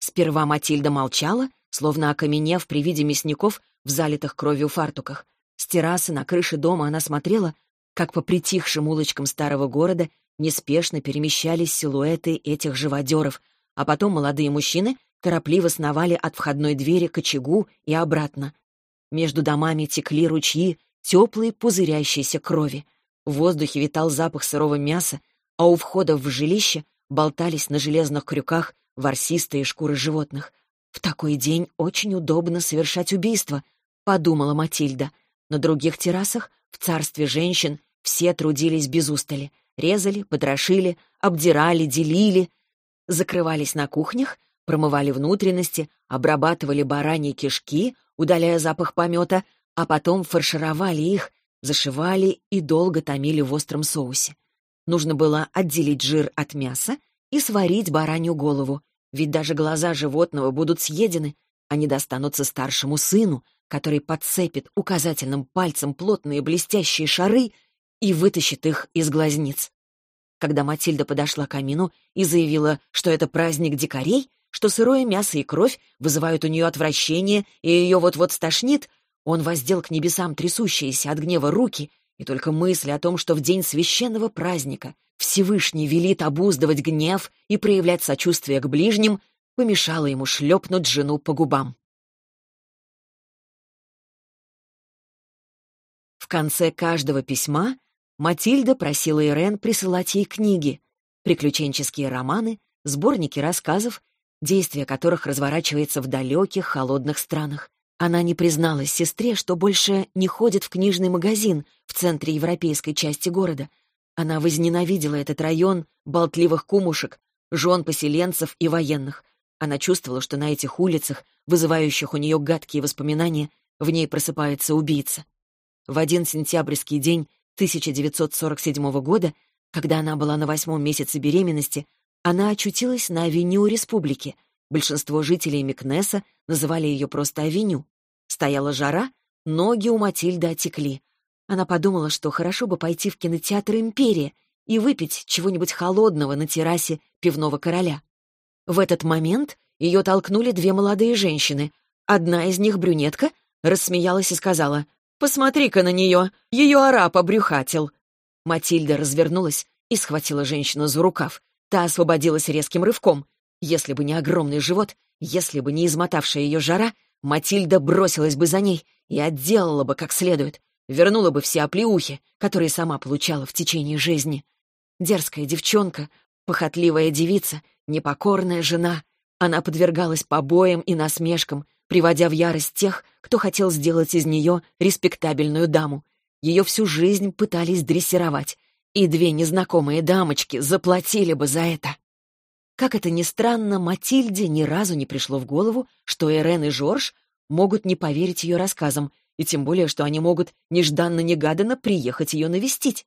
Сперва Матильда молчала, словно окаменев при виде мясников в залитых кровью фартуках. С террасы на крыше дома она смотрела, как по притихшим улочкам старого города неспешно перемещались силуэты этих живодеров, а потом молодые мужчины торопливо сновали от входной двери к очагу и обратно. Между домами текли ручьи теплой пузырящейся крови. В воздухе витал запах сырого мяса, а у входа в жилище болтались на железных крюках ворсистые шкуры животных. «В такой день очень удобно совершать убийство», — подумала Матильда. На других террасах, в царстве женщин, все трудились без устали. Резали, потрошили, обдирали, делили. Закрывались на кухнях, промывали внутренности, обрабатывали бараньи кишки, удаляя запах помета, а потом фаршировали их, зашивали и долго томили в остром соусе. Нужно было отделить жир от мяса и сварить баранью голову, ведь даже глаза животного будут съедены, они достанутся старшему сыну, который подцепит указательным пальцем плотные блестящие шары и вытащит их из глазниц. Когда Матильда подошла к камину и заявила, что это праздник дикарей, что сырое мясо и кровь вызывают у нее отвращение и ее вот-вот стошнит, он воздел к небесам трясущиеся от гнева руки и только мысли о том, что в день священного праздника Всевышний велит обуздывать гнев и проявлять сочувствие к ближним, помешало ему шлепнуть жену по губам. В конце каждого письма Матильда просила Ирен присылать ей книги, приключенческие романы, сборники рассказов, действие которых разворачивается в далеких холодных странах. Она не призналась сестре, что больше не ходит в книжный магазин в центре европейской части города. Она возненавидела этот район болтливых кумушек, жен поселенцев и военных. Она чувствовала, что на этих улицах, вызывающих у нее гадкие воспоминания, в ней просыпается убийца. В один сентябрьский день 1947 года, когда она была на восьмом месяце беременности, она очутилась на авеню Республики — Большинство жителей Микнеса называли ее просто Авеню. Стояла жара, ноги у Матильды отекли. Она подумала, что хорошо бы пойти в кинотеатр «Империя» и выпить чего-нибудь холодного на террасе пивного короля. В этот момент ее толкнули две молодые женщины. Одна из них, брюнетка, рассмеялась и сказала, «Посмотри-ка на нее, ее араб обрюхатил». Матильда развернулась и схватила женщину за рукав. Та освободилась резким рывком. Если бы не огромный живот, если бы не измотавшая ее жара, Матильда бросилась бы за ней и отделала бы как следует, вернула бы все оплеухи, которые сама получала в течение жизни. Дерзкая девчонка, похотливая девица, непокорная жена. Она подвергалась побоям и насмешкам, приводя в ярость тех, кто хотел сделать из нее респектабельную даму. Ее всю жизнь пытались дрессировать, и две незнакомые дамочки заплатили бы за это. Как это ни странно, Матильде ни разу не пришло в голову, что Эрен и Жорж могут не поверить ее рассказам, и тем более, что они могут нежданно-негаданно приехать ее навестить.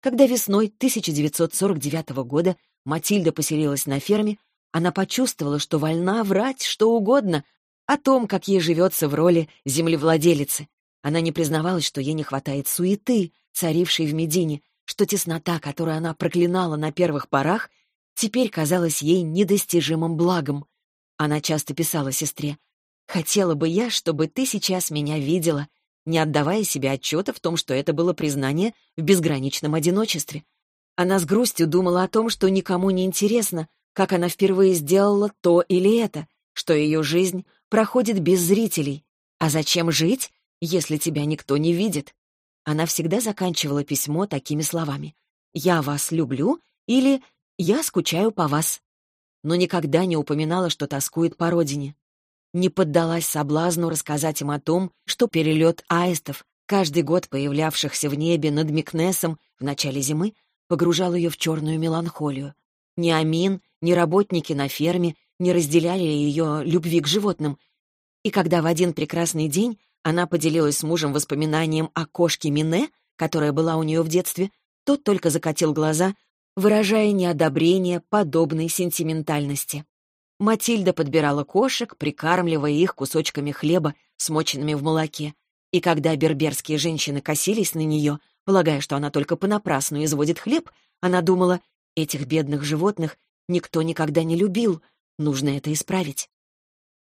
Когда весной 1949 года Матильда поселилась на ферме, она почувствовала, что вольна врать что угодно о том, как ей живется в роли землевладелицы. Она не признавалась, что ей не хватает суеты, царившей в Медине, что теснота, которую она проклинала на первых порах, теперь казалось ей недостижимым благом. Она часто писала сестре, «Хотела бы я, чтобы ты сейчас меня видела», не отдавая себе отчета в том, что это было признание в безграничном одиночестве. Она с грустью думала о том, что никому не интересно, как она впервые сделала то или это, что ее жизнь проходит без зрителей. А зачем жить, если тебя никто не видит? Она всегда заканчивала письмо такими словами. «Я вас люблю» или «Я скучаю по вас», но никогда не упоминала, что тоскует по родине. Не поддалась соблазну рассказать им о том, что перелет аистов, каждый год появлявшихся в небе над Микнесом в начале зимы, погружал ее в черную меланхолию. Ни Амин, ни работники на ферме не разделяли ее любви к животным. И когда в один прекрасный день она поделилась с мужем воспоминанием о кошке Мине, которая была у нее в детстве, тот только закатил глаза, выражая неодобрение подобной сентиментальности. Матильда подбирала кошек, прикармливая их кусочками хлеба, смоченными в молоке. И когда берберские женщины косились на нее, полагая, что она только понапрасну изводит хлеб, она думала, этих бедных животных никто никогда не любил, нужно это исправить.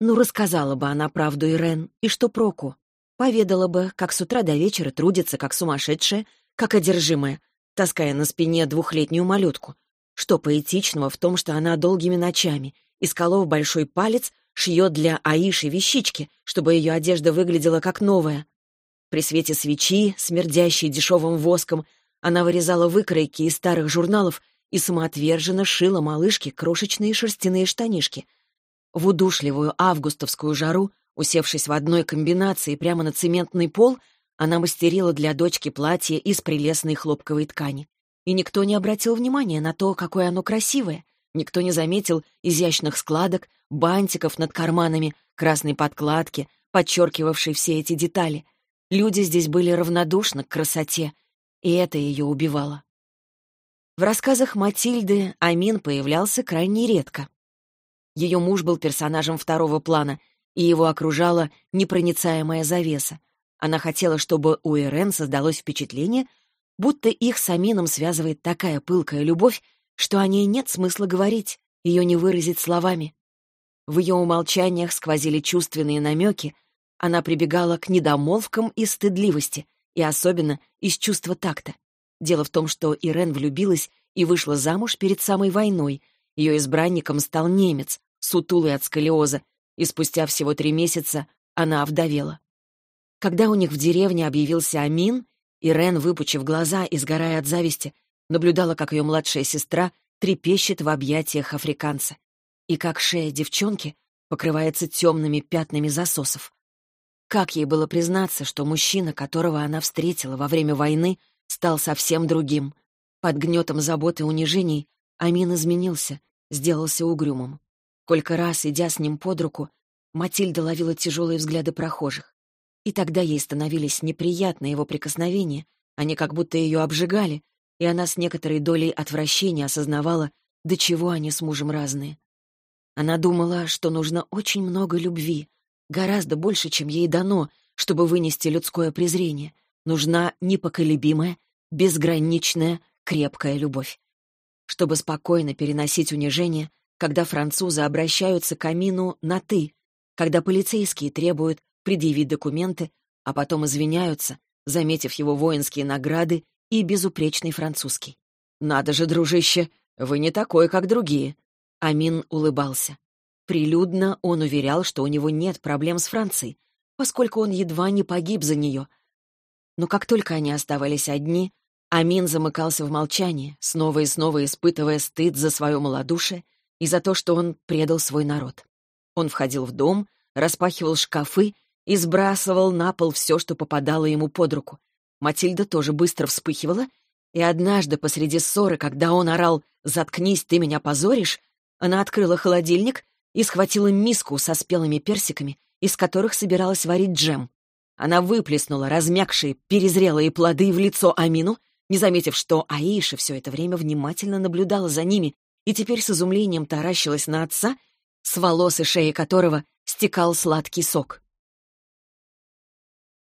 Ну, рассказала бы она правду Ирен, и что проку? Поведала бы, как с утра до вечера трудится, как сумасшедшая, как одержимая, таская на спине двухлетнюю малютку. Что поэтичного в том, что она долгими ночами, исколов большой палец, шьет для Аиши вещички, чтобы ее одежда выглядела как новая. При свете свечи, смердящей дешевым воском, она вырезала выкройки из старых журналов и самоотверженно шила малышке крошечные шерстяные штанишки. В удушливую августовскую жару Усевшись в одной комбинации прямо на цементный пол, она мастерила для дочки платье из прелестной хлопковой ткани. И никто не обратил внимания на то, какое оно красивое. Никто не заметил изящных складок, бантиков над карманами, красной подкладки, подчеркивавшей все эти детали. Люди здесь были равнодушны к красоте, и это ее убивало. В рассказах Матильды Амин появлялся крайне редко. Ее муж был персонажем второго плана — и его окружала непроницаемая завеса. Она хотела, чтобы у Ирен создалось впечатление, будто их с Амином связывает такая пылкая любовь, что о ней нет смысла говорить, ее не выразить словами. В ее умолчаниях сквозили чувственные намеки, она прибегала к недомолвкам из стыдливости, и особенно из чувства такта. Дело в том, что Ирен влюбилась и вышла замуж перед самой войной. Ее избранником стал немец, сутулый от сколиоза, и спустя всего три месяца она овдовела. Когда у них в деревне объявился Амин, Ирен, выпучив глаза и сгорая от зависти, наблюдала, как ее младшая сестра трепещет в объятиях африканца, и как шея девчонки покрывается темными пятнами засосов. Как ей было признаться, что мужчина, которого она встретила во время войны, стал совсем другим? Под гнетом заботы и унижений Амин изменился, сделался угрюмым. Сколько раз, идя с ним под руку, Матильда ловила тяжелые взгляды прохожих. И тогда ей становились неприятны его прикосновения, они как будто ее обжигали, и она с некоторой долей отвращения осознавала, до чего они с мужем разные. Она думала, что нужно очень много любви, гораздо больше, чем ей дано, чтобы вынести людское презрение. Нужна непоколебимая, безграничная, крепкая любовь. Чтобы спокойно переносить унижение, когда французы обращаются к Амину на «ты», когда полицейские требуют предъявить документы, а потом извиняются, заметив его воинские награды и безупречный французский. «Надо же, дружище, вы не такой, как другие». Амин улыбался. Прилюдно он уверял, что у него нет проблем с Францией, поскольку он едва не погиб за нее. Но как только они оставались одни, Амин замыкался в молчании, снова и снова испытывая стыд за свое малодушие и за то, что он предал свой народ. Он входил в дом, распахивал шкафы и сбрасывал на пол все, что попадало ему под руку. Матильда тоже быстро вспыхивала, и однажды посреди ссоры, когда он орал «Заткнись, ты меня позоришь», она открыла холодильник и схватила миску со спелыми персиками, из которых собиралась варить джем. Она выплеснула размягшие, перезрелые плоды в лицо Амину, не заметив, что Аиша все это время внимательно наблюдала за ними и теперь с изумлением таращилась на отца, с волос и шеи которого стекал сладкий сок.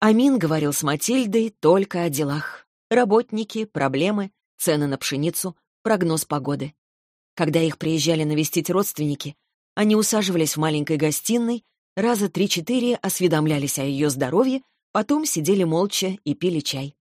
Амин говорил с Матильдой только о делах. Работники, проблемы, цены на пшеницу, прогноз погоды. Когда их приезжали навестить родственники, они усаживались в маленькой гостиной, раза три-четыре осведомлялись о ее здоровье, потом сидели молча и пили чай.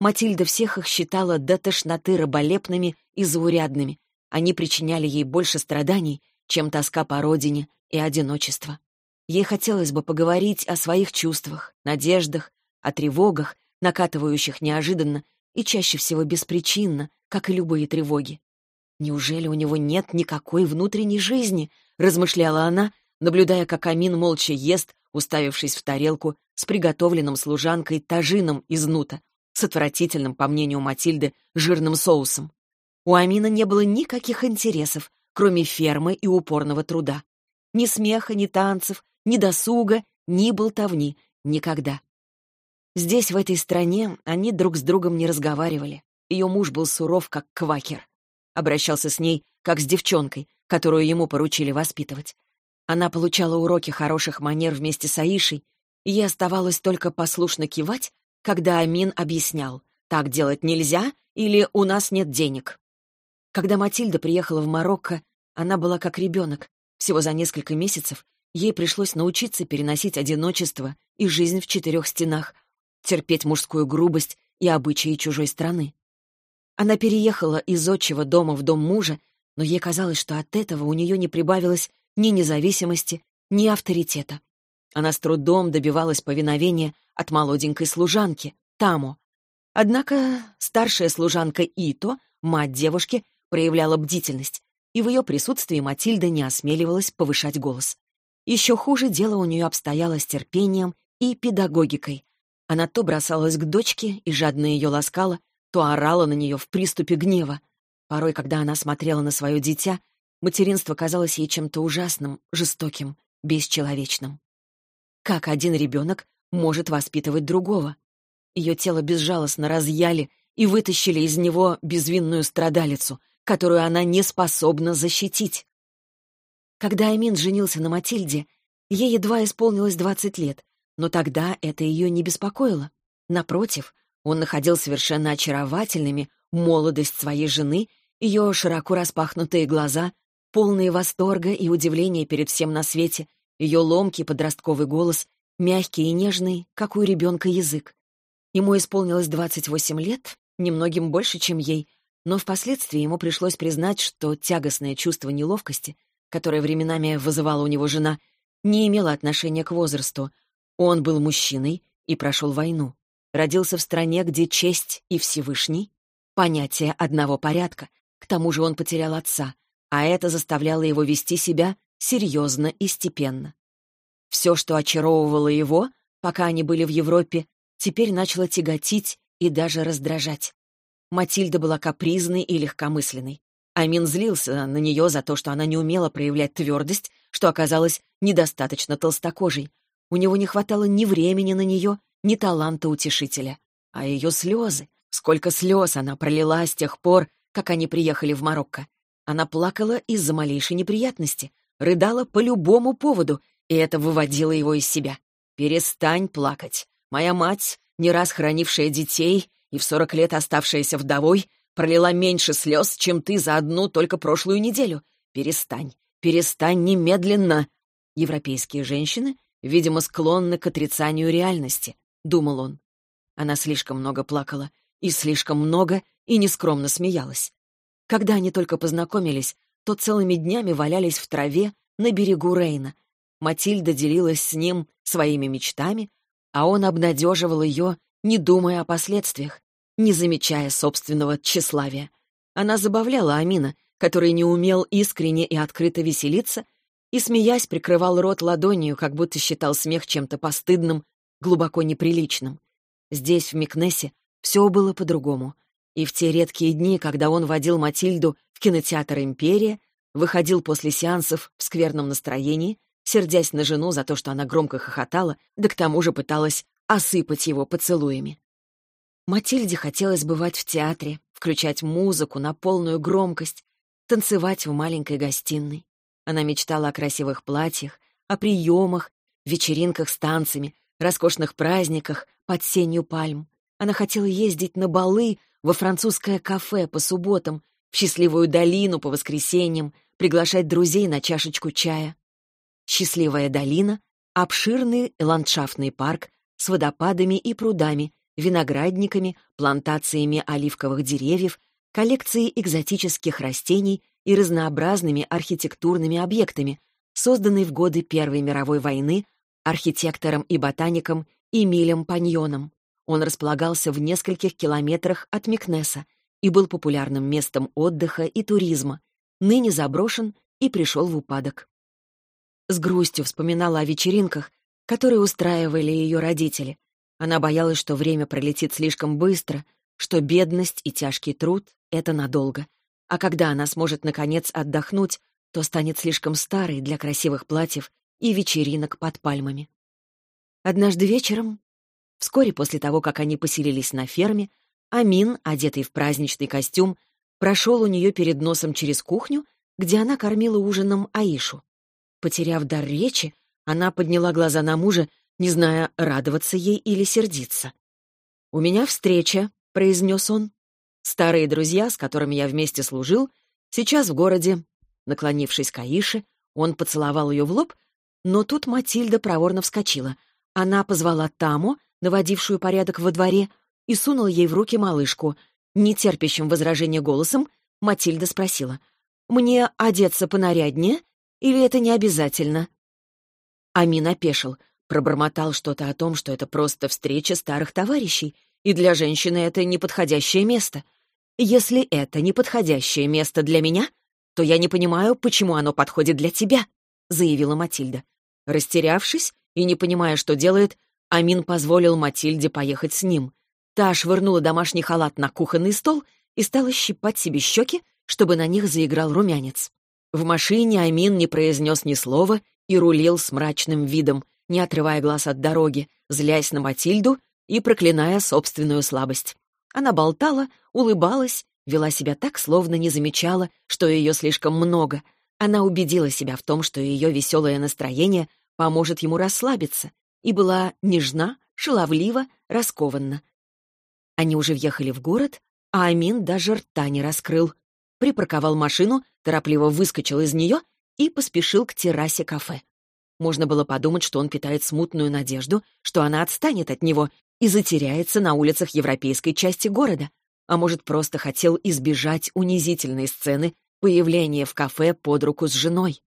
Матильда всех их считала до тошноты раболепными и заурядными, они причиняли ей больше страданий, чем тоска по родине и одиночество. Ей хотелось бы поговорить о своих чувствах, надеждах, о тревогах, накатывающих неожиданно и чаще всего беспричинно, как и любые тревоги. «Неужели у него нет никакой внутренней жизни?» — размышляла она, наблюдая, как Амин молча ест, уставившись в тарелку с приготовленным служанкой тажином из нута, с отвратительным, по мнению Матильды, жирным соусом. У Амина не было никаких интересов, кроме фермы и упорного труда. Ни смеха, ни танцев, ни досуга, ни болтовни. Никогда. Здесь, в этой стране, они друг с другом не разговаривали. Ее муж был суров, как квакер. Обращался с ней, как с девчонкой, которую ему поручили воспитывать. Она получала уроки хороших манер вместе с Аишей, и ей оставалось только послушно кивать, когда Амин объяснял, так делать нельзя или у нас нет денег. Когда Матильда приехала в Марокко, она была как ребенок. Всего за несколько месяцев ей пришлось научиться переносить одиночество и жизнь в четырех стенах, терпеть мужскую грубость и обычаи чужой страны. Она переехала из отчего дома в дом мужа, но ей казалось, что от этого у нее не прибавилось ни независимости, ни авторитета. Она с трудом добивалась повиновения от молоденькой служанки, Тамо. Однако старшая служанка Ито, мать девушки, проявляла бдительность, и в ее присутствии Матильда не осмеливалась повышать голос. Еще хуже дело у нее обстояло с терпением и педагогикой. Она то бросалась к дочке и жадно ее ласкала, то орала на нее в приступе гнева. Порой, когда она смотрела на свое дитя, материнство казалось ей чем-то ужасным, жестоким, бесчеловечным. Как один ребенок может воспитывать другого? Ее тело безжалостно разъяли и вытащили из него безвинную страдалицу, которую она не способна защитить. Когда Амин женился на Матильде, ей едва исполнилось 20 лет, но тогда это ее не беспокоило. Напротив, он находил совершенно очаровательными молодость своей жены, ее широко распахнутые глаза, полные восторга и удивления перед всем на свете, ее ломкий подростковый голос, мягкий и нежный, как у ребенка язык. Ему исполнилось 28 лет, немногим больше, чем ей, но впоследствии ему пришлось признать, что тягостное чувство неловкости, которое временами вызывала у него жена, не имело отношения к возрасту. Он был мужчиной и прошел войну. Родился в стране, где честь и Всевышний — понятие одного порядка. К тому же он потерял отца, а это заставляло его вести себя серьезно и степенно. Все, что очаровывало его, пока они были в Европе, теперь начало тяготить и даже раздражать. Матильда была капризной и легкомысленной. Амин злился на нее за то, что она не умела проявлять твердость, что оказалась недостаточно толстокожей. У него не хватало ни времени на нее, ни таланта утешителя. А ее слезы, сколько слез она пролила с тех пор, как они приехали в Марокко. Она плакала из-за малейшей неприятности, рыдала по любому поводу, и это выводило его из себя. «Перестань плакать. Моя мать, не раз хранившая детей и в сорок лет оставшаяся вдовой, пролила меньше слез, чем ты за одну только прошлую неделю. Перестань, перестань немедленно!» Европейские женщины, видимо, склонны к отрицанию реальности, — думал он. Она слишком много плакала, и слишком много, и нескромно смеялась. Когда они только познакомились, то целыми днями валялись в траве на берегу Рейна. Матильда делилась с ним своими мечтами, а он обнадеживал ее, не думая о последствиях, не замечая собственного тщеславия. Она забавляла Амина, который не умел искренне и открыто веселиться, и, смеясь, прикрывал рот ладонью, как будто считал смех чем-то постыдным, глубоко неприличным. Здесь, в Микнесе, все было по-другому. И в те редкие дни, когда он водил Матильду в кинотеатр «Империя», выходил после сеансов в скверном настроении, сердясь на жену за то, что она громко хохотала, да к тому же пыталась осыпать его поцелуями. Матильде хотелось бывать в театре, включать музыку на полную громкость, танцевать в маленькой гостиной. Она мечтала о красивых платьях, о приемах, вечеринках с танцами, роскошных праздниках под сенью пальм. Она хотела ездить на балы во французское кафе по субботам, в счастливую долину по воскресеньям, приглашать друзей на чашечку чая. Счастливая долина — обширный ландшафтный парк с водопадами и прудами, виноградниками, плантациями оливковых деревьев, коллекцией экзотических растений и разнообразными архитектурными объектами, созданный в годы Первой мировой войны архитектором и ботаником Эмилем Паньоном. Он располагался в нескольких километрах от Микнеса и был популярным местом отдыха и туризма, ныне заброшен и пришел в упадок. С грустью вспоминала о вечеринках, которые устраивали ее родители. Она боялась, что время пролетит слишком быстро, что бедность и тяжкий труд — это надолго. А когда она сможет, наконец, отдохнуть, то станет слишком старой для красивых платьев и вечеринок под пальмами. Однажды вечером, вскоре после того, как они поселились на ферме, Амин, одетый в праздничный костюм, прошел у нее перед носом через кухню, где она кормила ужином Аишу. Потеряв дар речи, она подняла глаза на мужа, не зная, радоваться ей или сердиться. «У меня встреча», — произнес он. «Старые друзья, с которыми я вместе служил, сейчас в городе». Наклонившись к Аише, он поцеловал ее в лоб, Но тут Матильда проворно вскочила. Она позвала Таму, наводившую порядок во дворе, и сунула ей в руки малышку. Нетерпящим возражения голосом Матильда спросила, «Мне одеться понаряднее или это не обязательно?» Амин опешил, пробормотал что-то о том, что это просто встреча старых товарищей, и для женщины это неподходящее место. Если это неподходящее место для меня, то я не понимаю, почему оно подходит для тебя», — заявила Матильда. Растерявшись и не понимая, что делает, Амин позволил Матильде поехать с ним. Та швырнула домашний халат на кухонный стол и стала щипать себе щеки, чтобы на них заиграл румянец. В машине Амин не произнес ни слова и рулил с мрачным видом, не отрывая глаз от дороги, злясь на Матильду и проклиная собственную слабость. Она болтала, улыбалась, вела себя так, словно не замечала, что ее слишком много. Она убедила себя в том, что ее веселое настроение поможет ему расслабиться, и была нежна, шаловлива, раскованна. Они уже въехали в город, а Амин даже рта не раскрыл. Припарковал машину, торопливо выскочил из нее и поспешил к террасе кафе. Можно было подумать, что он питает смутную надежду, что она отстанет от него и затеряется на улицах европейской части города, а может, просто хотел избежать унизительной сцены появления в кафе под руку с женой.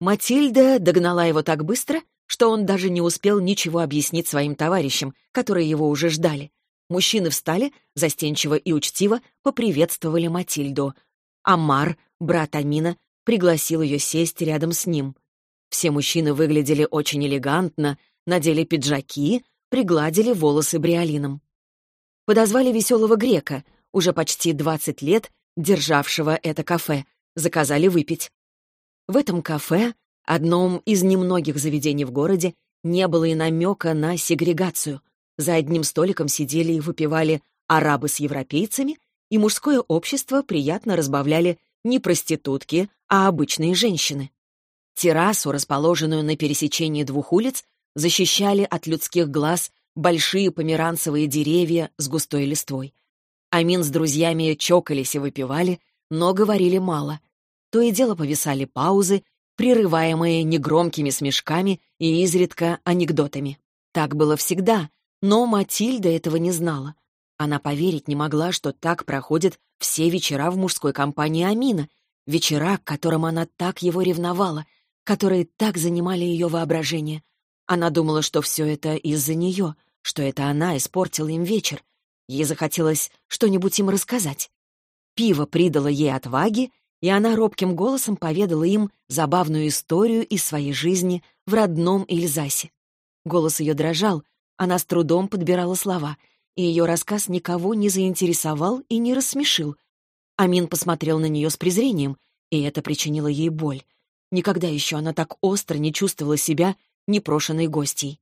Матильда догнала его так быстро, что он даже не успел ничего объяснить своим товарищам, которые его уже ждали. Мужчины встали, застенчиво и учтиво поприветствовали Матильду. Амар, брат Амина, пригласил ее сесть рядом с ним. Все мужчины выглядели очень элегантно, надели пиджаки, пригладили волосы бриолином. Подозвали веселого грека, уже почти 20 лет державшего это кафе, заказали выпить. В этом кафе, одном из немногих заведений в городе, не было и намека на сегрегацию. За одним столиком сидели и выпивали арабы с европейцами, и мужское общество приятно разбавляли не проститутки, а обычные женщины. Террасу, расположенную на пересечении двух улиц, защищали от людских глаз большие померанцевые деревья с густой листвой. Амин с друзьями чокались и выпивали, но говорили мало. То и дело повисали паузы, прерываемые негромкими смешками и изредка анекдотами. Так было всегда, но Матильда этого не знала. Она поверить не могла, что так проходят все вечера в мужской компании Амина, вечера, к которым она так его ревновала, которые так занимали ее воображение. Она думала, что все это из-за нее, что это она испортила им вечер. Ей захотелось что-нибудь им рассказать. Пиво придало ей отваги, и она робким голосом поведала им забавную историю из своей жизни в родном Эльзасе. Голос ее дрожал, она с трудом подбирала слова, и ее рассказ никого не заинтересовал и не рассмешил. Амин посмотрел на нее с презрением, и это причинило ей боль. Никогда еще она так остро не чувствовала себя непрошенной гостьей.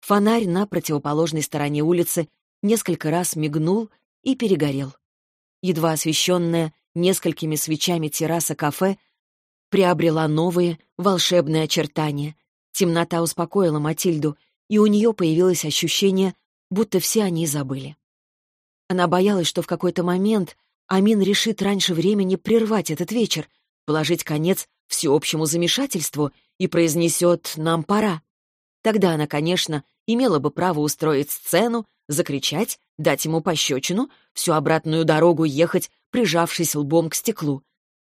Фонарь на противоположной стороне улицы несколько раз мигнул и перегорел. Едва освещенная несколькими свечами терраса кафе приобрела новые волшебные очертания. Темнота успокоила Матильду, и у нее появилось ощущение, будто все они забыли. Она боялась, что в какой-то момент Амин решит раньше времени прервать этот вечер, положить конец всеобщему замешательству и произнесет «нам пора». Тогда она, конечно, имела бы право устроить сцену, закричать, дать ему пощечину, всю обратную дорогу ехать, прижавшись лбом к стеклу.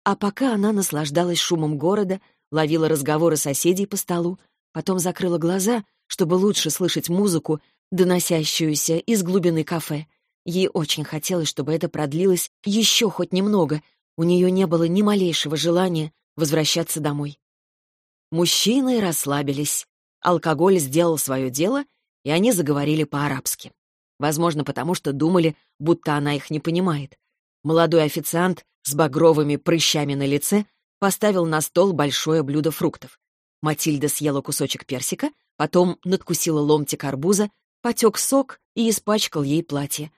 А пока она наслаждалась шумом города, ловила разговоры соседей по столу, потом закрыла глаза, чтобы лучше слышать музыку, доносящуюся из глубины кафе. Ей очень хотелось, чтобы это продлилось еще хоть немного. У нее не было ни малейшего желания возвращаться домой. Мужчины расслабились. Алкоголь сделал свое дело, и они заговорили по-арабски. Возможно, потому что думали, будто она их не понимает. Молодой официант с багровыми прыщами на лице поставил на стол большое блюдо фруктов. Матильда съела кусочек персика, потом надкусила ломтик арбуза, потек сок и испачкал ей платье.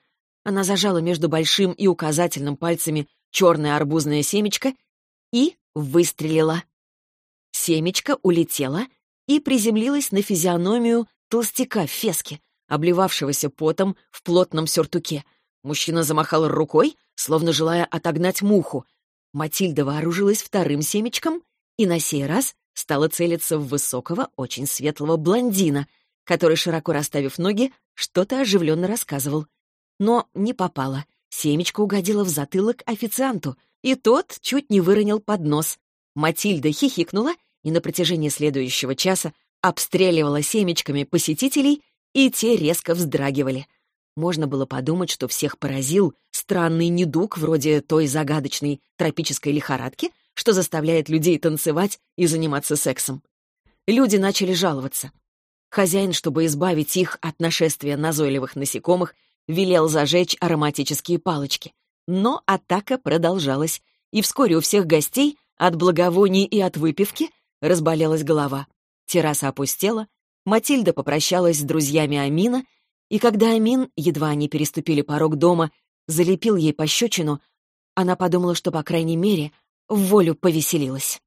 Она зажала между большим и указательным пальцами черное арбузное семечко и выстрелила. Семечко улетело и приземлилось на физиономию толстяка в феске, обливавшегося потом в плотном сюртуке. Мужчина замахал рукой, словно желая отогнать муху. Матильда вооружилась вторым семечком и на сей раз стала целиться в высокого, очень светлого блондина, который, широко расставив ноги, что-то оживленно рассказывал. Но не попало. Семечко угодило в затылок официанту, и тот чуть не выронил поднос. Матильда хихикнула и на протяжении следующего часа обстреливала семечками посетителей, и те резко вздрагивали. Можно было подумать, что всех поразил странный недуг вроде той загадочной тропической лихорадки, что заставляет людей танцевать и заниматься сексом. Люди начали жаловаться. Хозяин, чтобы избавить их от нашествия назойливых насекомых, велел зажечь ароматические палочки. Но атака продолжалась, и вскоре у всех гостей от благовоний и от выпивки разболелась голова. Терраса опустела, Матильда попрощалась с друзьями Амина, и когда Амин, едва они переступили порог дома, залепил ей пощечину, она подумала, что, по крайней мере, в волю повеселилась.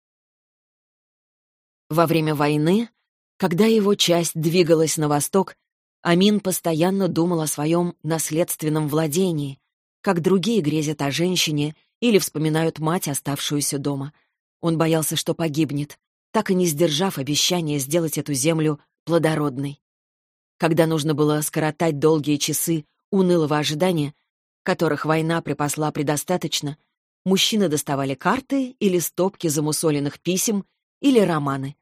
Во время войны, когда его часть двигалась на восток, Амин постоянно думал о своем наследственном владении, как другие грезят о женщине или вспоминают мать, оставшуюся дома. Он боялся, что погибнет, так и не сдержав обещание сделать эту землю плодородной. Когда нужно было скоротать долгие часы унылого ожидания, которых война припасла предостаточно, мужчины доставали карты или стопки замусоленных писем или романы.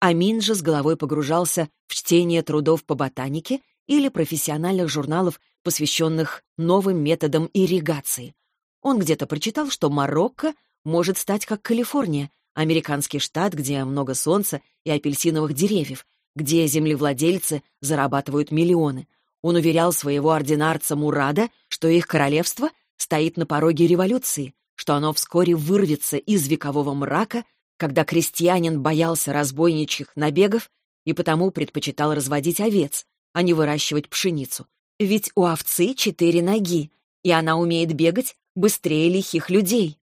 Амин же с головой погружался в чтение трудов по ботанике или профессиональных журналов, посвященных новым методам ирригации. Он где-то прочитал, что Марокко может стать как Калифорния, американский штат, где много солнца и апельсиновых деревьев, где землевладельцы зарабатывают миллионы. Он уверял своего ординарца Мурада, что их королевство стоит на пороге революции, что оно вскоре вырвется из векового мрака, когда крестьянин боялся разбойничьих набегов и потому предпочитал разводить овец, а не выращивать пшеницу. Ведь у овцы четыре ноги, и она умеет бегать быстрее лихих людей.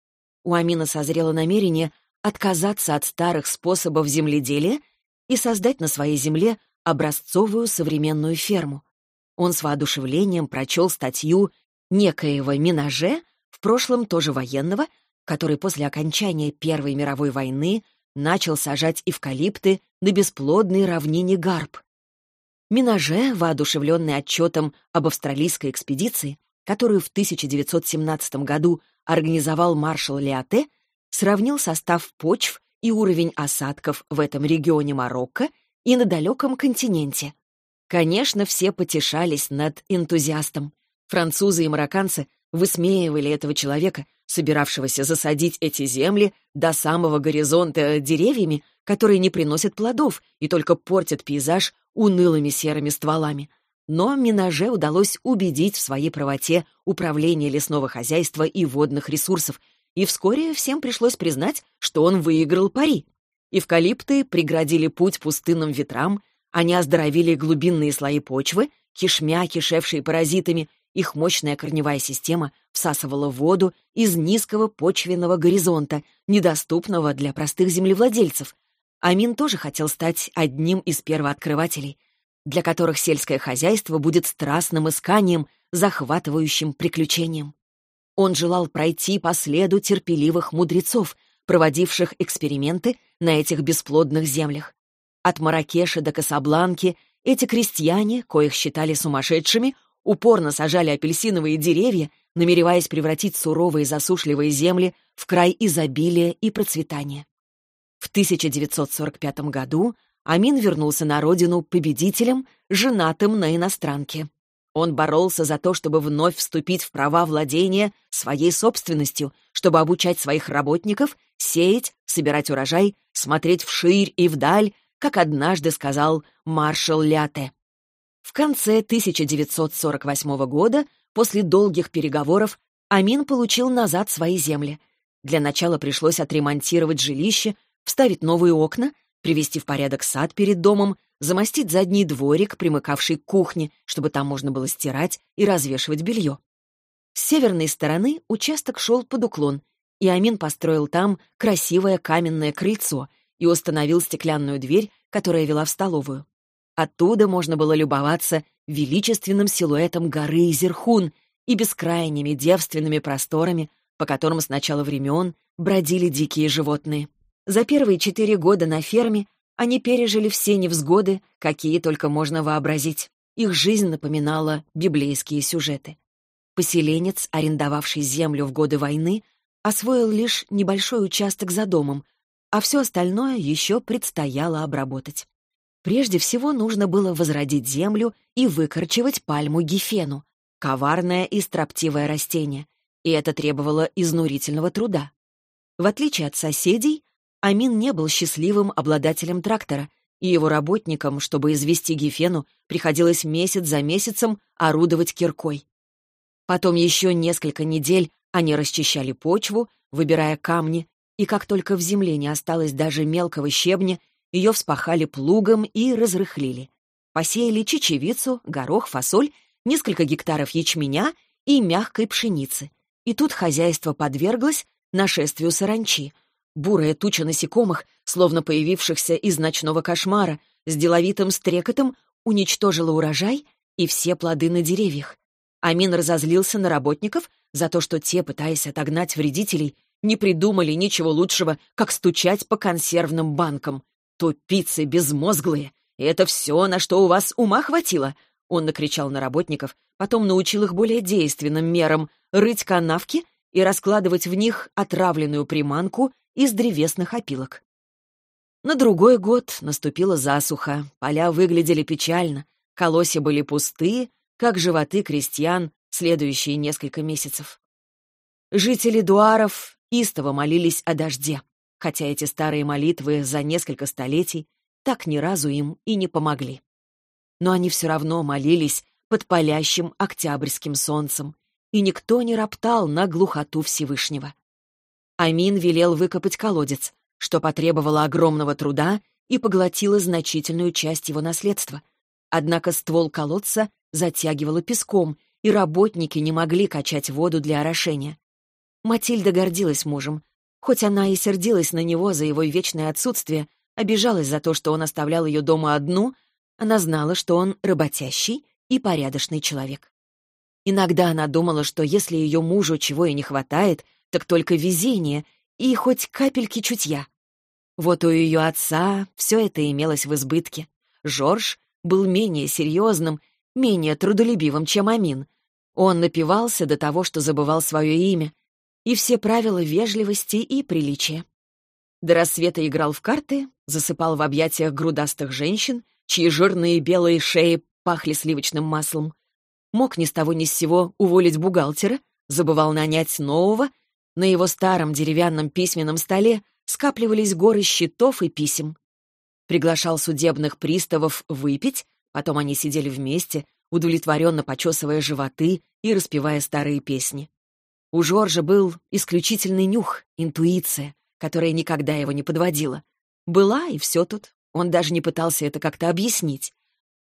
У Амина созрело намерение отказаться от старых способов земледелия и создать на своей земле образцовую современную ферму. Он с воодушевлением прочел статью некоего Минаже, в прошлом тоже военного, который после окончания Первой мировой войны начал сажать эвкалипты на бесплодной равнине Гарб. Минаже, воодушевленный отчетом об австралийской экспедиции, которую в 1917 году организовал маршал Леоте, сравнил состав почв и уровень осадков в этом регионе Марокко и на далеком континенте. Конечно, все потешались над энтузиастом. Французы и марокканцы высмеивали этого человека, собиравшегося засадить эти земли до самого горизонта деревьями, которые не приносят плодов и только портят пейзаж унылыми серыми стволами. Но Минаже удалось убедить в своей правоте управление лесного хозяйства и водных ресурсов, и вскоре всем пришлось признать, что он выиграл пари. Эвкалипты преградили путь пустынным ветрам, они оздоровили глубинные слои почвы, кишмя, кишевшие паразитами, их мощная корневая система всасывала воду из низкого почвенного горизонта, недоступного для простых землевладельцев. Амин тоже хотел стать одним из первооткрывателей, для которых сельское хозяйство будет страстным исканием, захватывающим приключением. Он желал пройти по следу терпеливых мудрецов, проводивших эксперименты на этих бесплодных землях. От Маракеша до Касабланки эти крестьяне, коих считали сумасшедшими, упорно сажали апельсиновые деревья, намереваясь превратить суровые засушливые земли в край изобилия и процветания. В 1945 году Амин вернулся на родину победителем, женатым на иностранке. Он боролся за то, чтобы вновь вступить в права владения своей собственностью, чтобы обучать своих работников сеять, собирать урожай, смотреть вширь и вдаль, как однажды сказал маршал Ляте. В конце 1948 года, после долгих переговоров, Амин получил назад свои земли. Для начала пришлось отремонтировать жилище, вставить новые окна, привести в порядок сад перед домом, замостить задний дворик, примыкавший к кухне, чтобы там можно было стирать и развешивать белье. С северной стороны участок шел под уклон, и Амин построил там красивое каменное крыльцо и установил стеклянную дверь, которая вела в столовую. Оттуда можно было любоваться величественным силуэтом горы Зерхун и бескрайними девственными просторами, по которым с начала времен бродили дикие животные. За первые четыре года на ферме они пережили все невзгоды, какие только можно вообразить. Их жизнь напоминала библейские сюжеты. Поселенец, арендовавший землю в годы войны, освоил лишь небольшой участок за домом, а все остальное еще предстояло обработать. Прежде всего нужно было возродить землю и выкорчевать пальму гифену, коварное и строптивое растение, и это требовало изнурительного труда. В отличие от соседей, Амин не был счастливым обладателем трактора, и его работникам, чтобы извести гифену, приходилось месяц за месяцем орудовать киркой. Потом еще несколько недель они расчищали почву, выбирая камни, и как только в земле не осталось даже мелкого щебня, ее вспахали плугом и разрыхлили. Посеяли чечевицу, горох, фасоль, несколько гектаров ячменя и мягкой пшеницы. И тут хозяйство подверглось нашествию саранчи. Бурая туча насекомых, словно появившихся из ночного кошмара, с деловитым стрекотом уничтожила урожай и все плоды на деревьях. Амин разозлился на работников за то, что те, пытаясь отогнать вредителей, не придумали ничего лучшего, как стучать по консервным банкам. Тупицы безмозглые! Это все, на что у вас ума хватило!» Он накричал на работников, потом научил их более действенным мерам — рыть канавки и раскладывать в них отравленную приманку из древесных опилок. На другой год наступила засуха, поля выглядели печально, колосья были пустые, как животы крестьян следующие несколько месяцев. Жители Дуаров истово молились о дожде, хотя эти старые молитвы за несколько столетий так ни разу им и не помогли. Но они все равно молились под палящим октябрьским солнцем, и никто не роптал на глухоту Всевышнего. Амин велел выкопать колодец, что потребовало огромного труда и поглотило значительную часть его наследства. Однако ствол колодца затягивало песком, и работники не могли качать воду для орошения. Матильда гордилась мужем. Хоть она и сердилась на него за его вечное отсутствие, обижалась за то, что он оставлял ее дома одну, она знала, что он работящий и порядочный человек. Иногда она думала, что если ее мужу чего и не хватает, так только везение и хоть капельки чутья. Вот у ее отца все это имелось в избытке. Жорж был менее серьезным менее трудолюбивым, чем Амин. Он напивался до того, что забывал свое имя, и все правила вежливости и приличия. До рассвета играл в карты, засыпал в объятиях грудастых женщин, чьи жирные белые шеи пахли сливочным маслом. Мог ни с того ни с сего уволить бухгалтера, забывал нанять нового. На его старом деревянном письменном столе скапливались горы счетов и писем. Приглашал судебных приставов выпить, Потом они сидели вместе, удовлетворенно почесывая животы и распевая старые песни. У Жоржа был исключительный нюх, интуиция, которая никогда его не подводила. Была, и все тут. Он даже не пытался это как-то объяснить.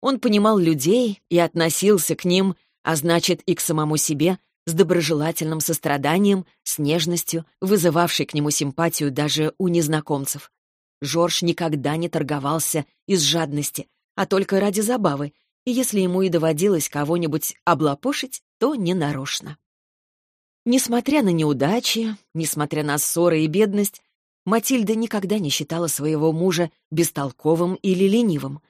Он понимал людей и относился к ним, а значит, и к самому себе, с доброжелательным состраданием, с нежностью, вызывавшей к нему симпатию даже у незнакомцев. Жорж никогда не торговался из жадности, а только ради забавы, и если ему и доводилось кого-нибудь облапошить, то ненарочно. Несмотря на неудачи, несмотря на ссоры и бедность, Матильда никогда не считала своего мужа бестолковым или ленивым.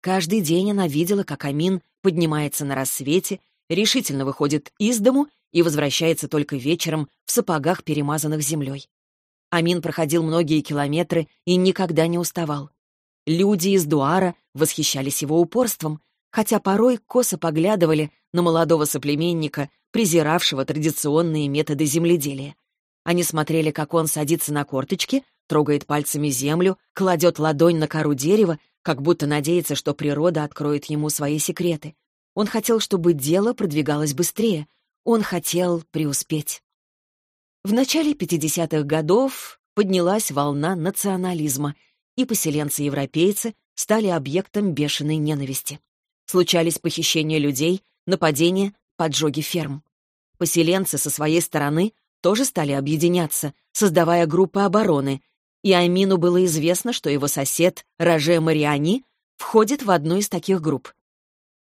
Каждый день она видела, как Амин поднимается на рассвете, решительно выходит из дому и возвращается только вечером в сапогах, перемазанных землей. Амин проходил многие километры и никогда не уставал. Люди из Дуара восхищались его упорством, хотя порой косо поглядывали на молодого соплеменника, презиравшего традиционные методы земледелия. Они смотрели, как он садится на корточки, трогает пальцами землю, кладет ладонь на кору дерева, как будто надеется, что природа откроет ему свои секреты. Он хотел, чтобы дело продвигалось быстрее. Он хотел преуспеть. В начале 50-х годов поднялась волна национализма — и поселенцы-европейцы стали объектом бешеной ненависти. Случались похищения людей, нападения, поджоги ферм. Поселенцы со своей стороны тоже стали объединяться, создавая группы обороны, и Амину было известно, что его сосед Роже Мариани входит в одну из таких групп.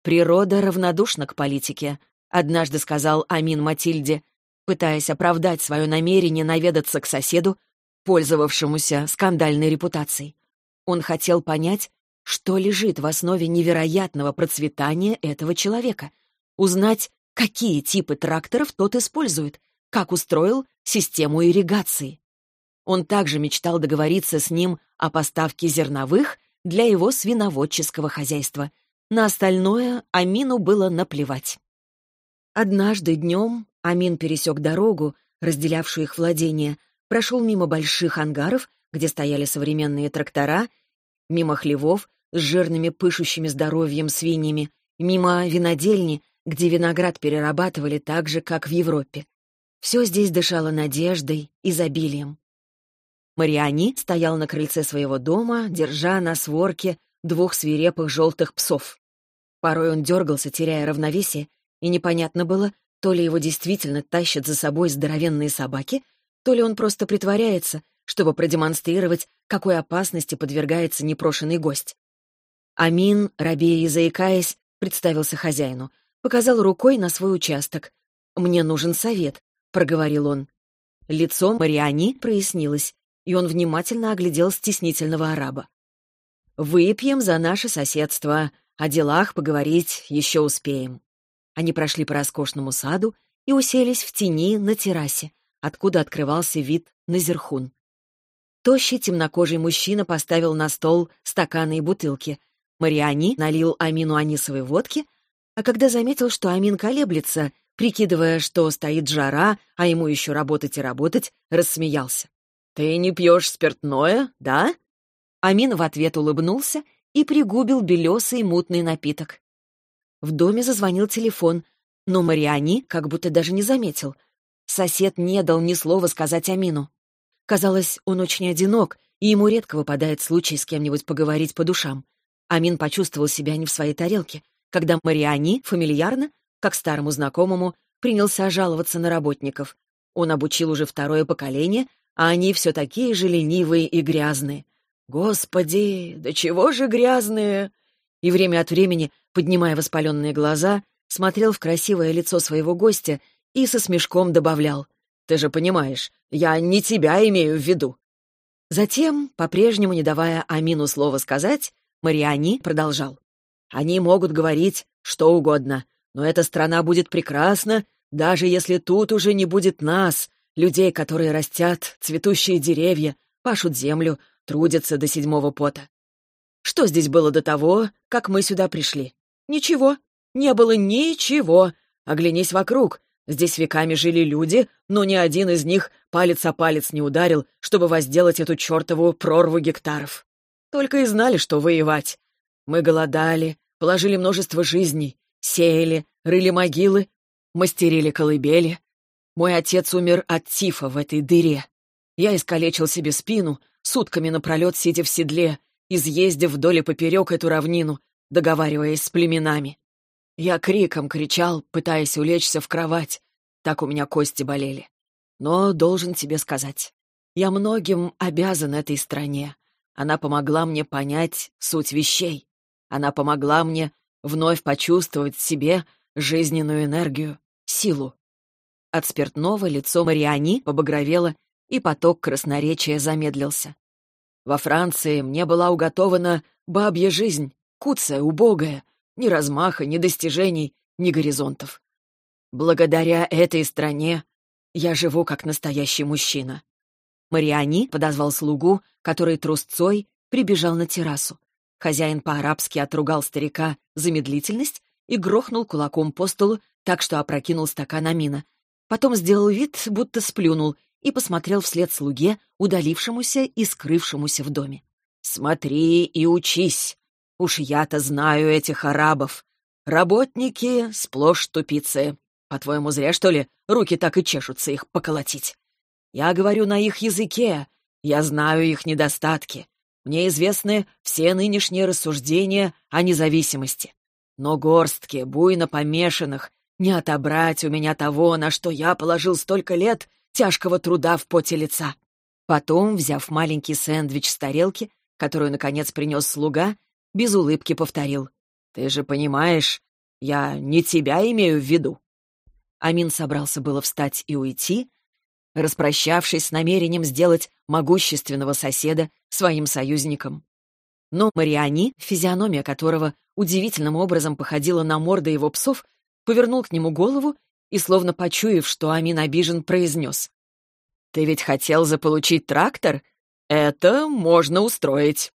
«Природа равнодушна к политике», — однажды сказал Амин Матильде, пытаясь оправдать свое намерение наведаться к соседу пользовавшемуся скандальной репутацией. Он хотел понять, что лежит в основе невероятного процветания этого человека, узнать, какие типы тракторов тот использует, как устроил систему ирригации. Он также мечтал договориться с ним о поставке зерновых для его свиноводческого хозяйства. На остальное Амину было наплевать. Однажды днем Амин пересек дорогу, разделявшую их владение, прошел мимо больших ангаров, где стояли современные трактора, мимо хлевов с жирными пышущими здоровьем свиньями, мимо винодельни, где виноград перерабатывали так же, как в Европе. Все здесь дышало надеждой, изобилием. Мариани стоял на крыльце своего дома, держа на сворке двух свирепых желтых псов. Порой он дергался, теряя равновесие, и непонятно было, то ли его действительно тащат за собой здоровенные собаки, то ли он просто притворяется, чтобы продемонстрировать, какой опасности подвергается непрошенный гость. Амин, рабея и заикаясь, представился хозяину, показал рукой на свой участок. «Мне нужен совет», — проговорил он. Лицо Мариани прояснилось, и он внимательно оглядел стеснительного араба. «Выпьем за наше соседство, о делах поговорить еще успеем». Они прошли по роскошному саду и уселись в тени на террасе, откуда открывался вид на Зерхун. Тощий темнокожий мужчина поставил на стол стаканы и бутылки. Мариани налил Амину анисовой водки, а когда заметил, что Амин колеблется, прикидывая, что стоит жара, а ему еще работать и работать, рассмеялся. «Ты не пьешь спиртное, да?» Амин в ответ улыбнулся и пригубил белесый мутный напиток. В доме зазвонил телефон, но Мариани как будто даже не заметил. Сосед не дал ни слова сказать Амину. Казалось, он очень одинок, и ему редко выпадает случай с кем-нибудь поговорить по душам. Амин почувствовал себя не в своей тарелке, когда Мариани, фамильярно, как старому знакомому, принялся жаловаться на работников. Он обучил уже второе поколение, а они все такие же ленивые и грязные. «Господи, да чего же грязные!» И время от времени поднимая воспаленные глаза, смотрел в красивое лицо своего гостя и со смешком добавлял. «Ты же понимаешь, я не тебя имею в виду». Затем, по-прежнему не давая Амину слова сказать, Мариани продолжал. «Они могут говорить что угодно, но эта страна будет прекрасна, даже если тут уже не будет нас, людей, которые растят цветущие деревья, пашут землю, трудятся до седьмого пота. Что здесь было до того, как мы сюда пришли? Ничего, не было ничего. Оглянись вокруг. Здесь веками жили люди, но ни один из них палец о палец не ударил, чтобы возделать эту чертову прорву гектаров. Только и знали, что воевать. Мы голодали, положили множество жизней, сеяли, рыли могилы, мастерили колыбели. Мой отец умер от тифа в этой дыре. Я искалечил себе спину, сутками напролет сидя в седле, изъездив вдоль и поперек эту равнину, договариваясь с племенами. Я криком кричал, пытаясь улечься в кровать. Так у меня кости болели. Но должен тебе сказать, я многим обязан этой стране. Она помогла мне понять суть вещей. Она помогла мне вновь почувствовать в себе жизненную энергию, силу. От спиртного лицо Мариани побагровело, и поток красноречия замедлился. Во Франции мне была уготована бабья жизнь, Куцая, убогая, ни размаха, ни достижений, ни горизонтов. Благодаря этой стране я живу как настоящий мужчина. Мариани подозвал слугу, который трусцой прибежал на террасу. Хозяин по-арабски отругал старика за медлительность и грохнул кулаком по столу, так что опрокинул стакан Амина. Потом сделал вид, будто сплюнул, и посмотрел вслед слуге, удалившемуся и скрывшемуся в доме. «Смотри и учись. Уж я-то знаю этих арабов. Работники сплошь тупицы. По-твоему, зря, что ли, руки так и чешутся их поколотить? Я говорю на их языке. Я знаю их недостатки. Мне известны все нынешние рассуждения о независимости. Но горстки, буйно помешанных, не отобрать у меня того, на что я положил столько лет тяжкого труда в поте лица. Потом, взяв маленький сэндвич с тарелки, которую, наконец, принес слуга, без улыбки повторил. «Ты же понимаешь, я не тебя имею в виду». Амин собрался было встать и уйти, распрощавшись с намерением сделать могущественного соседа своим союзником. Но Мариани, физиономия которого удивительным образом походила на морды его псов, повернул к нему голову и, словно почуяв, что Амин обижен, произнес. «Ты ведь хотел заполучить трактор? Это можно устроить».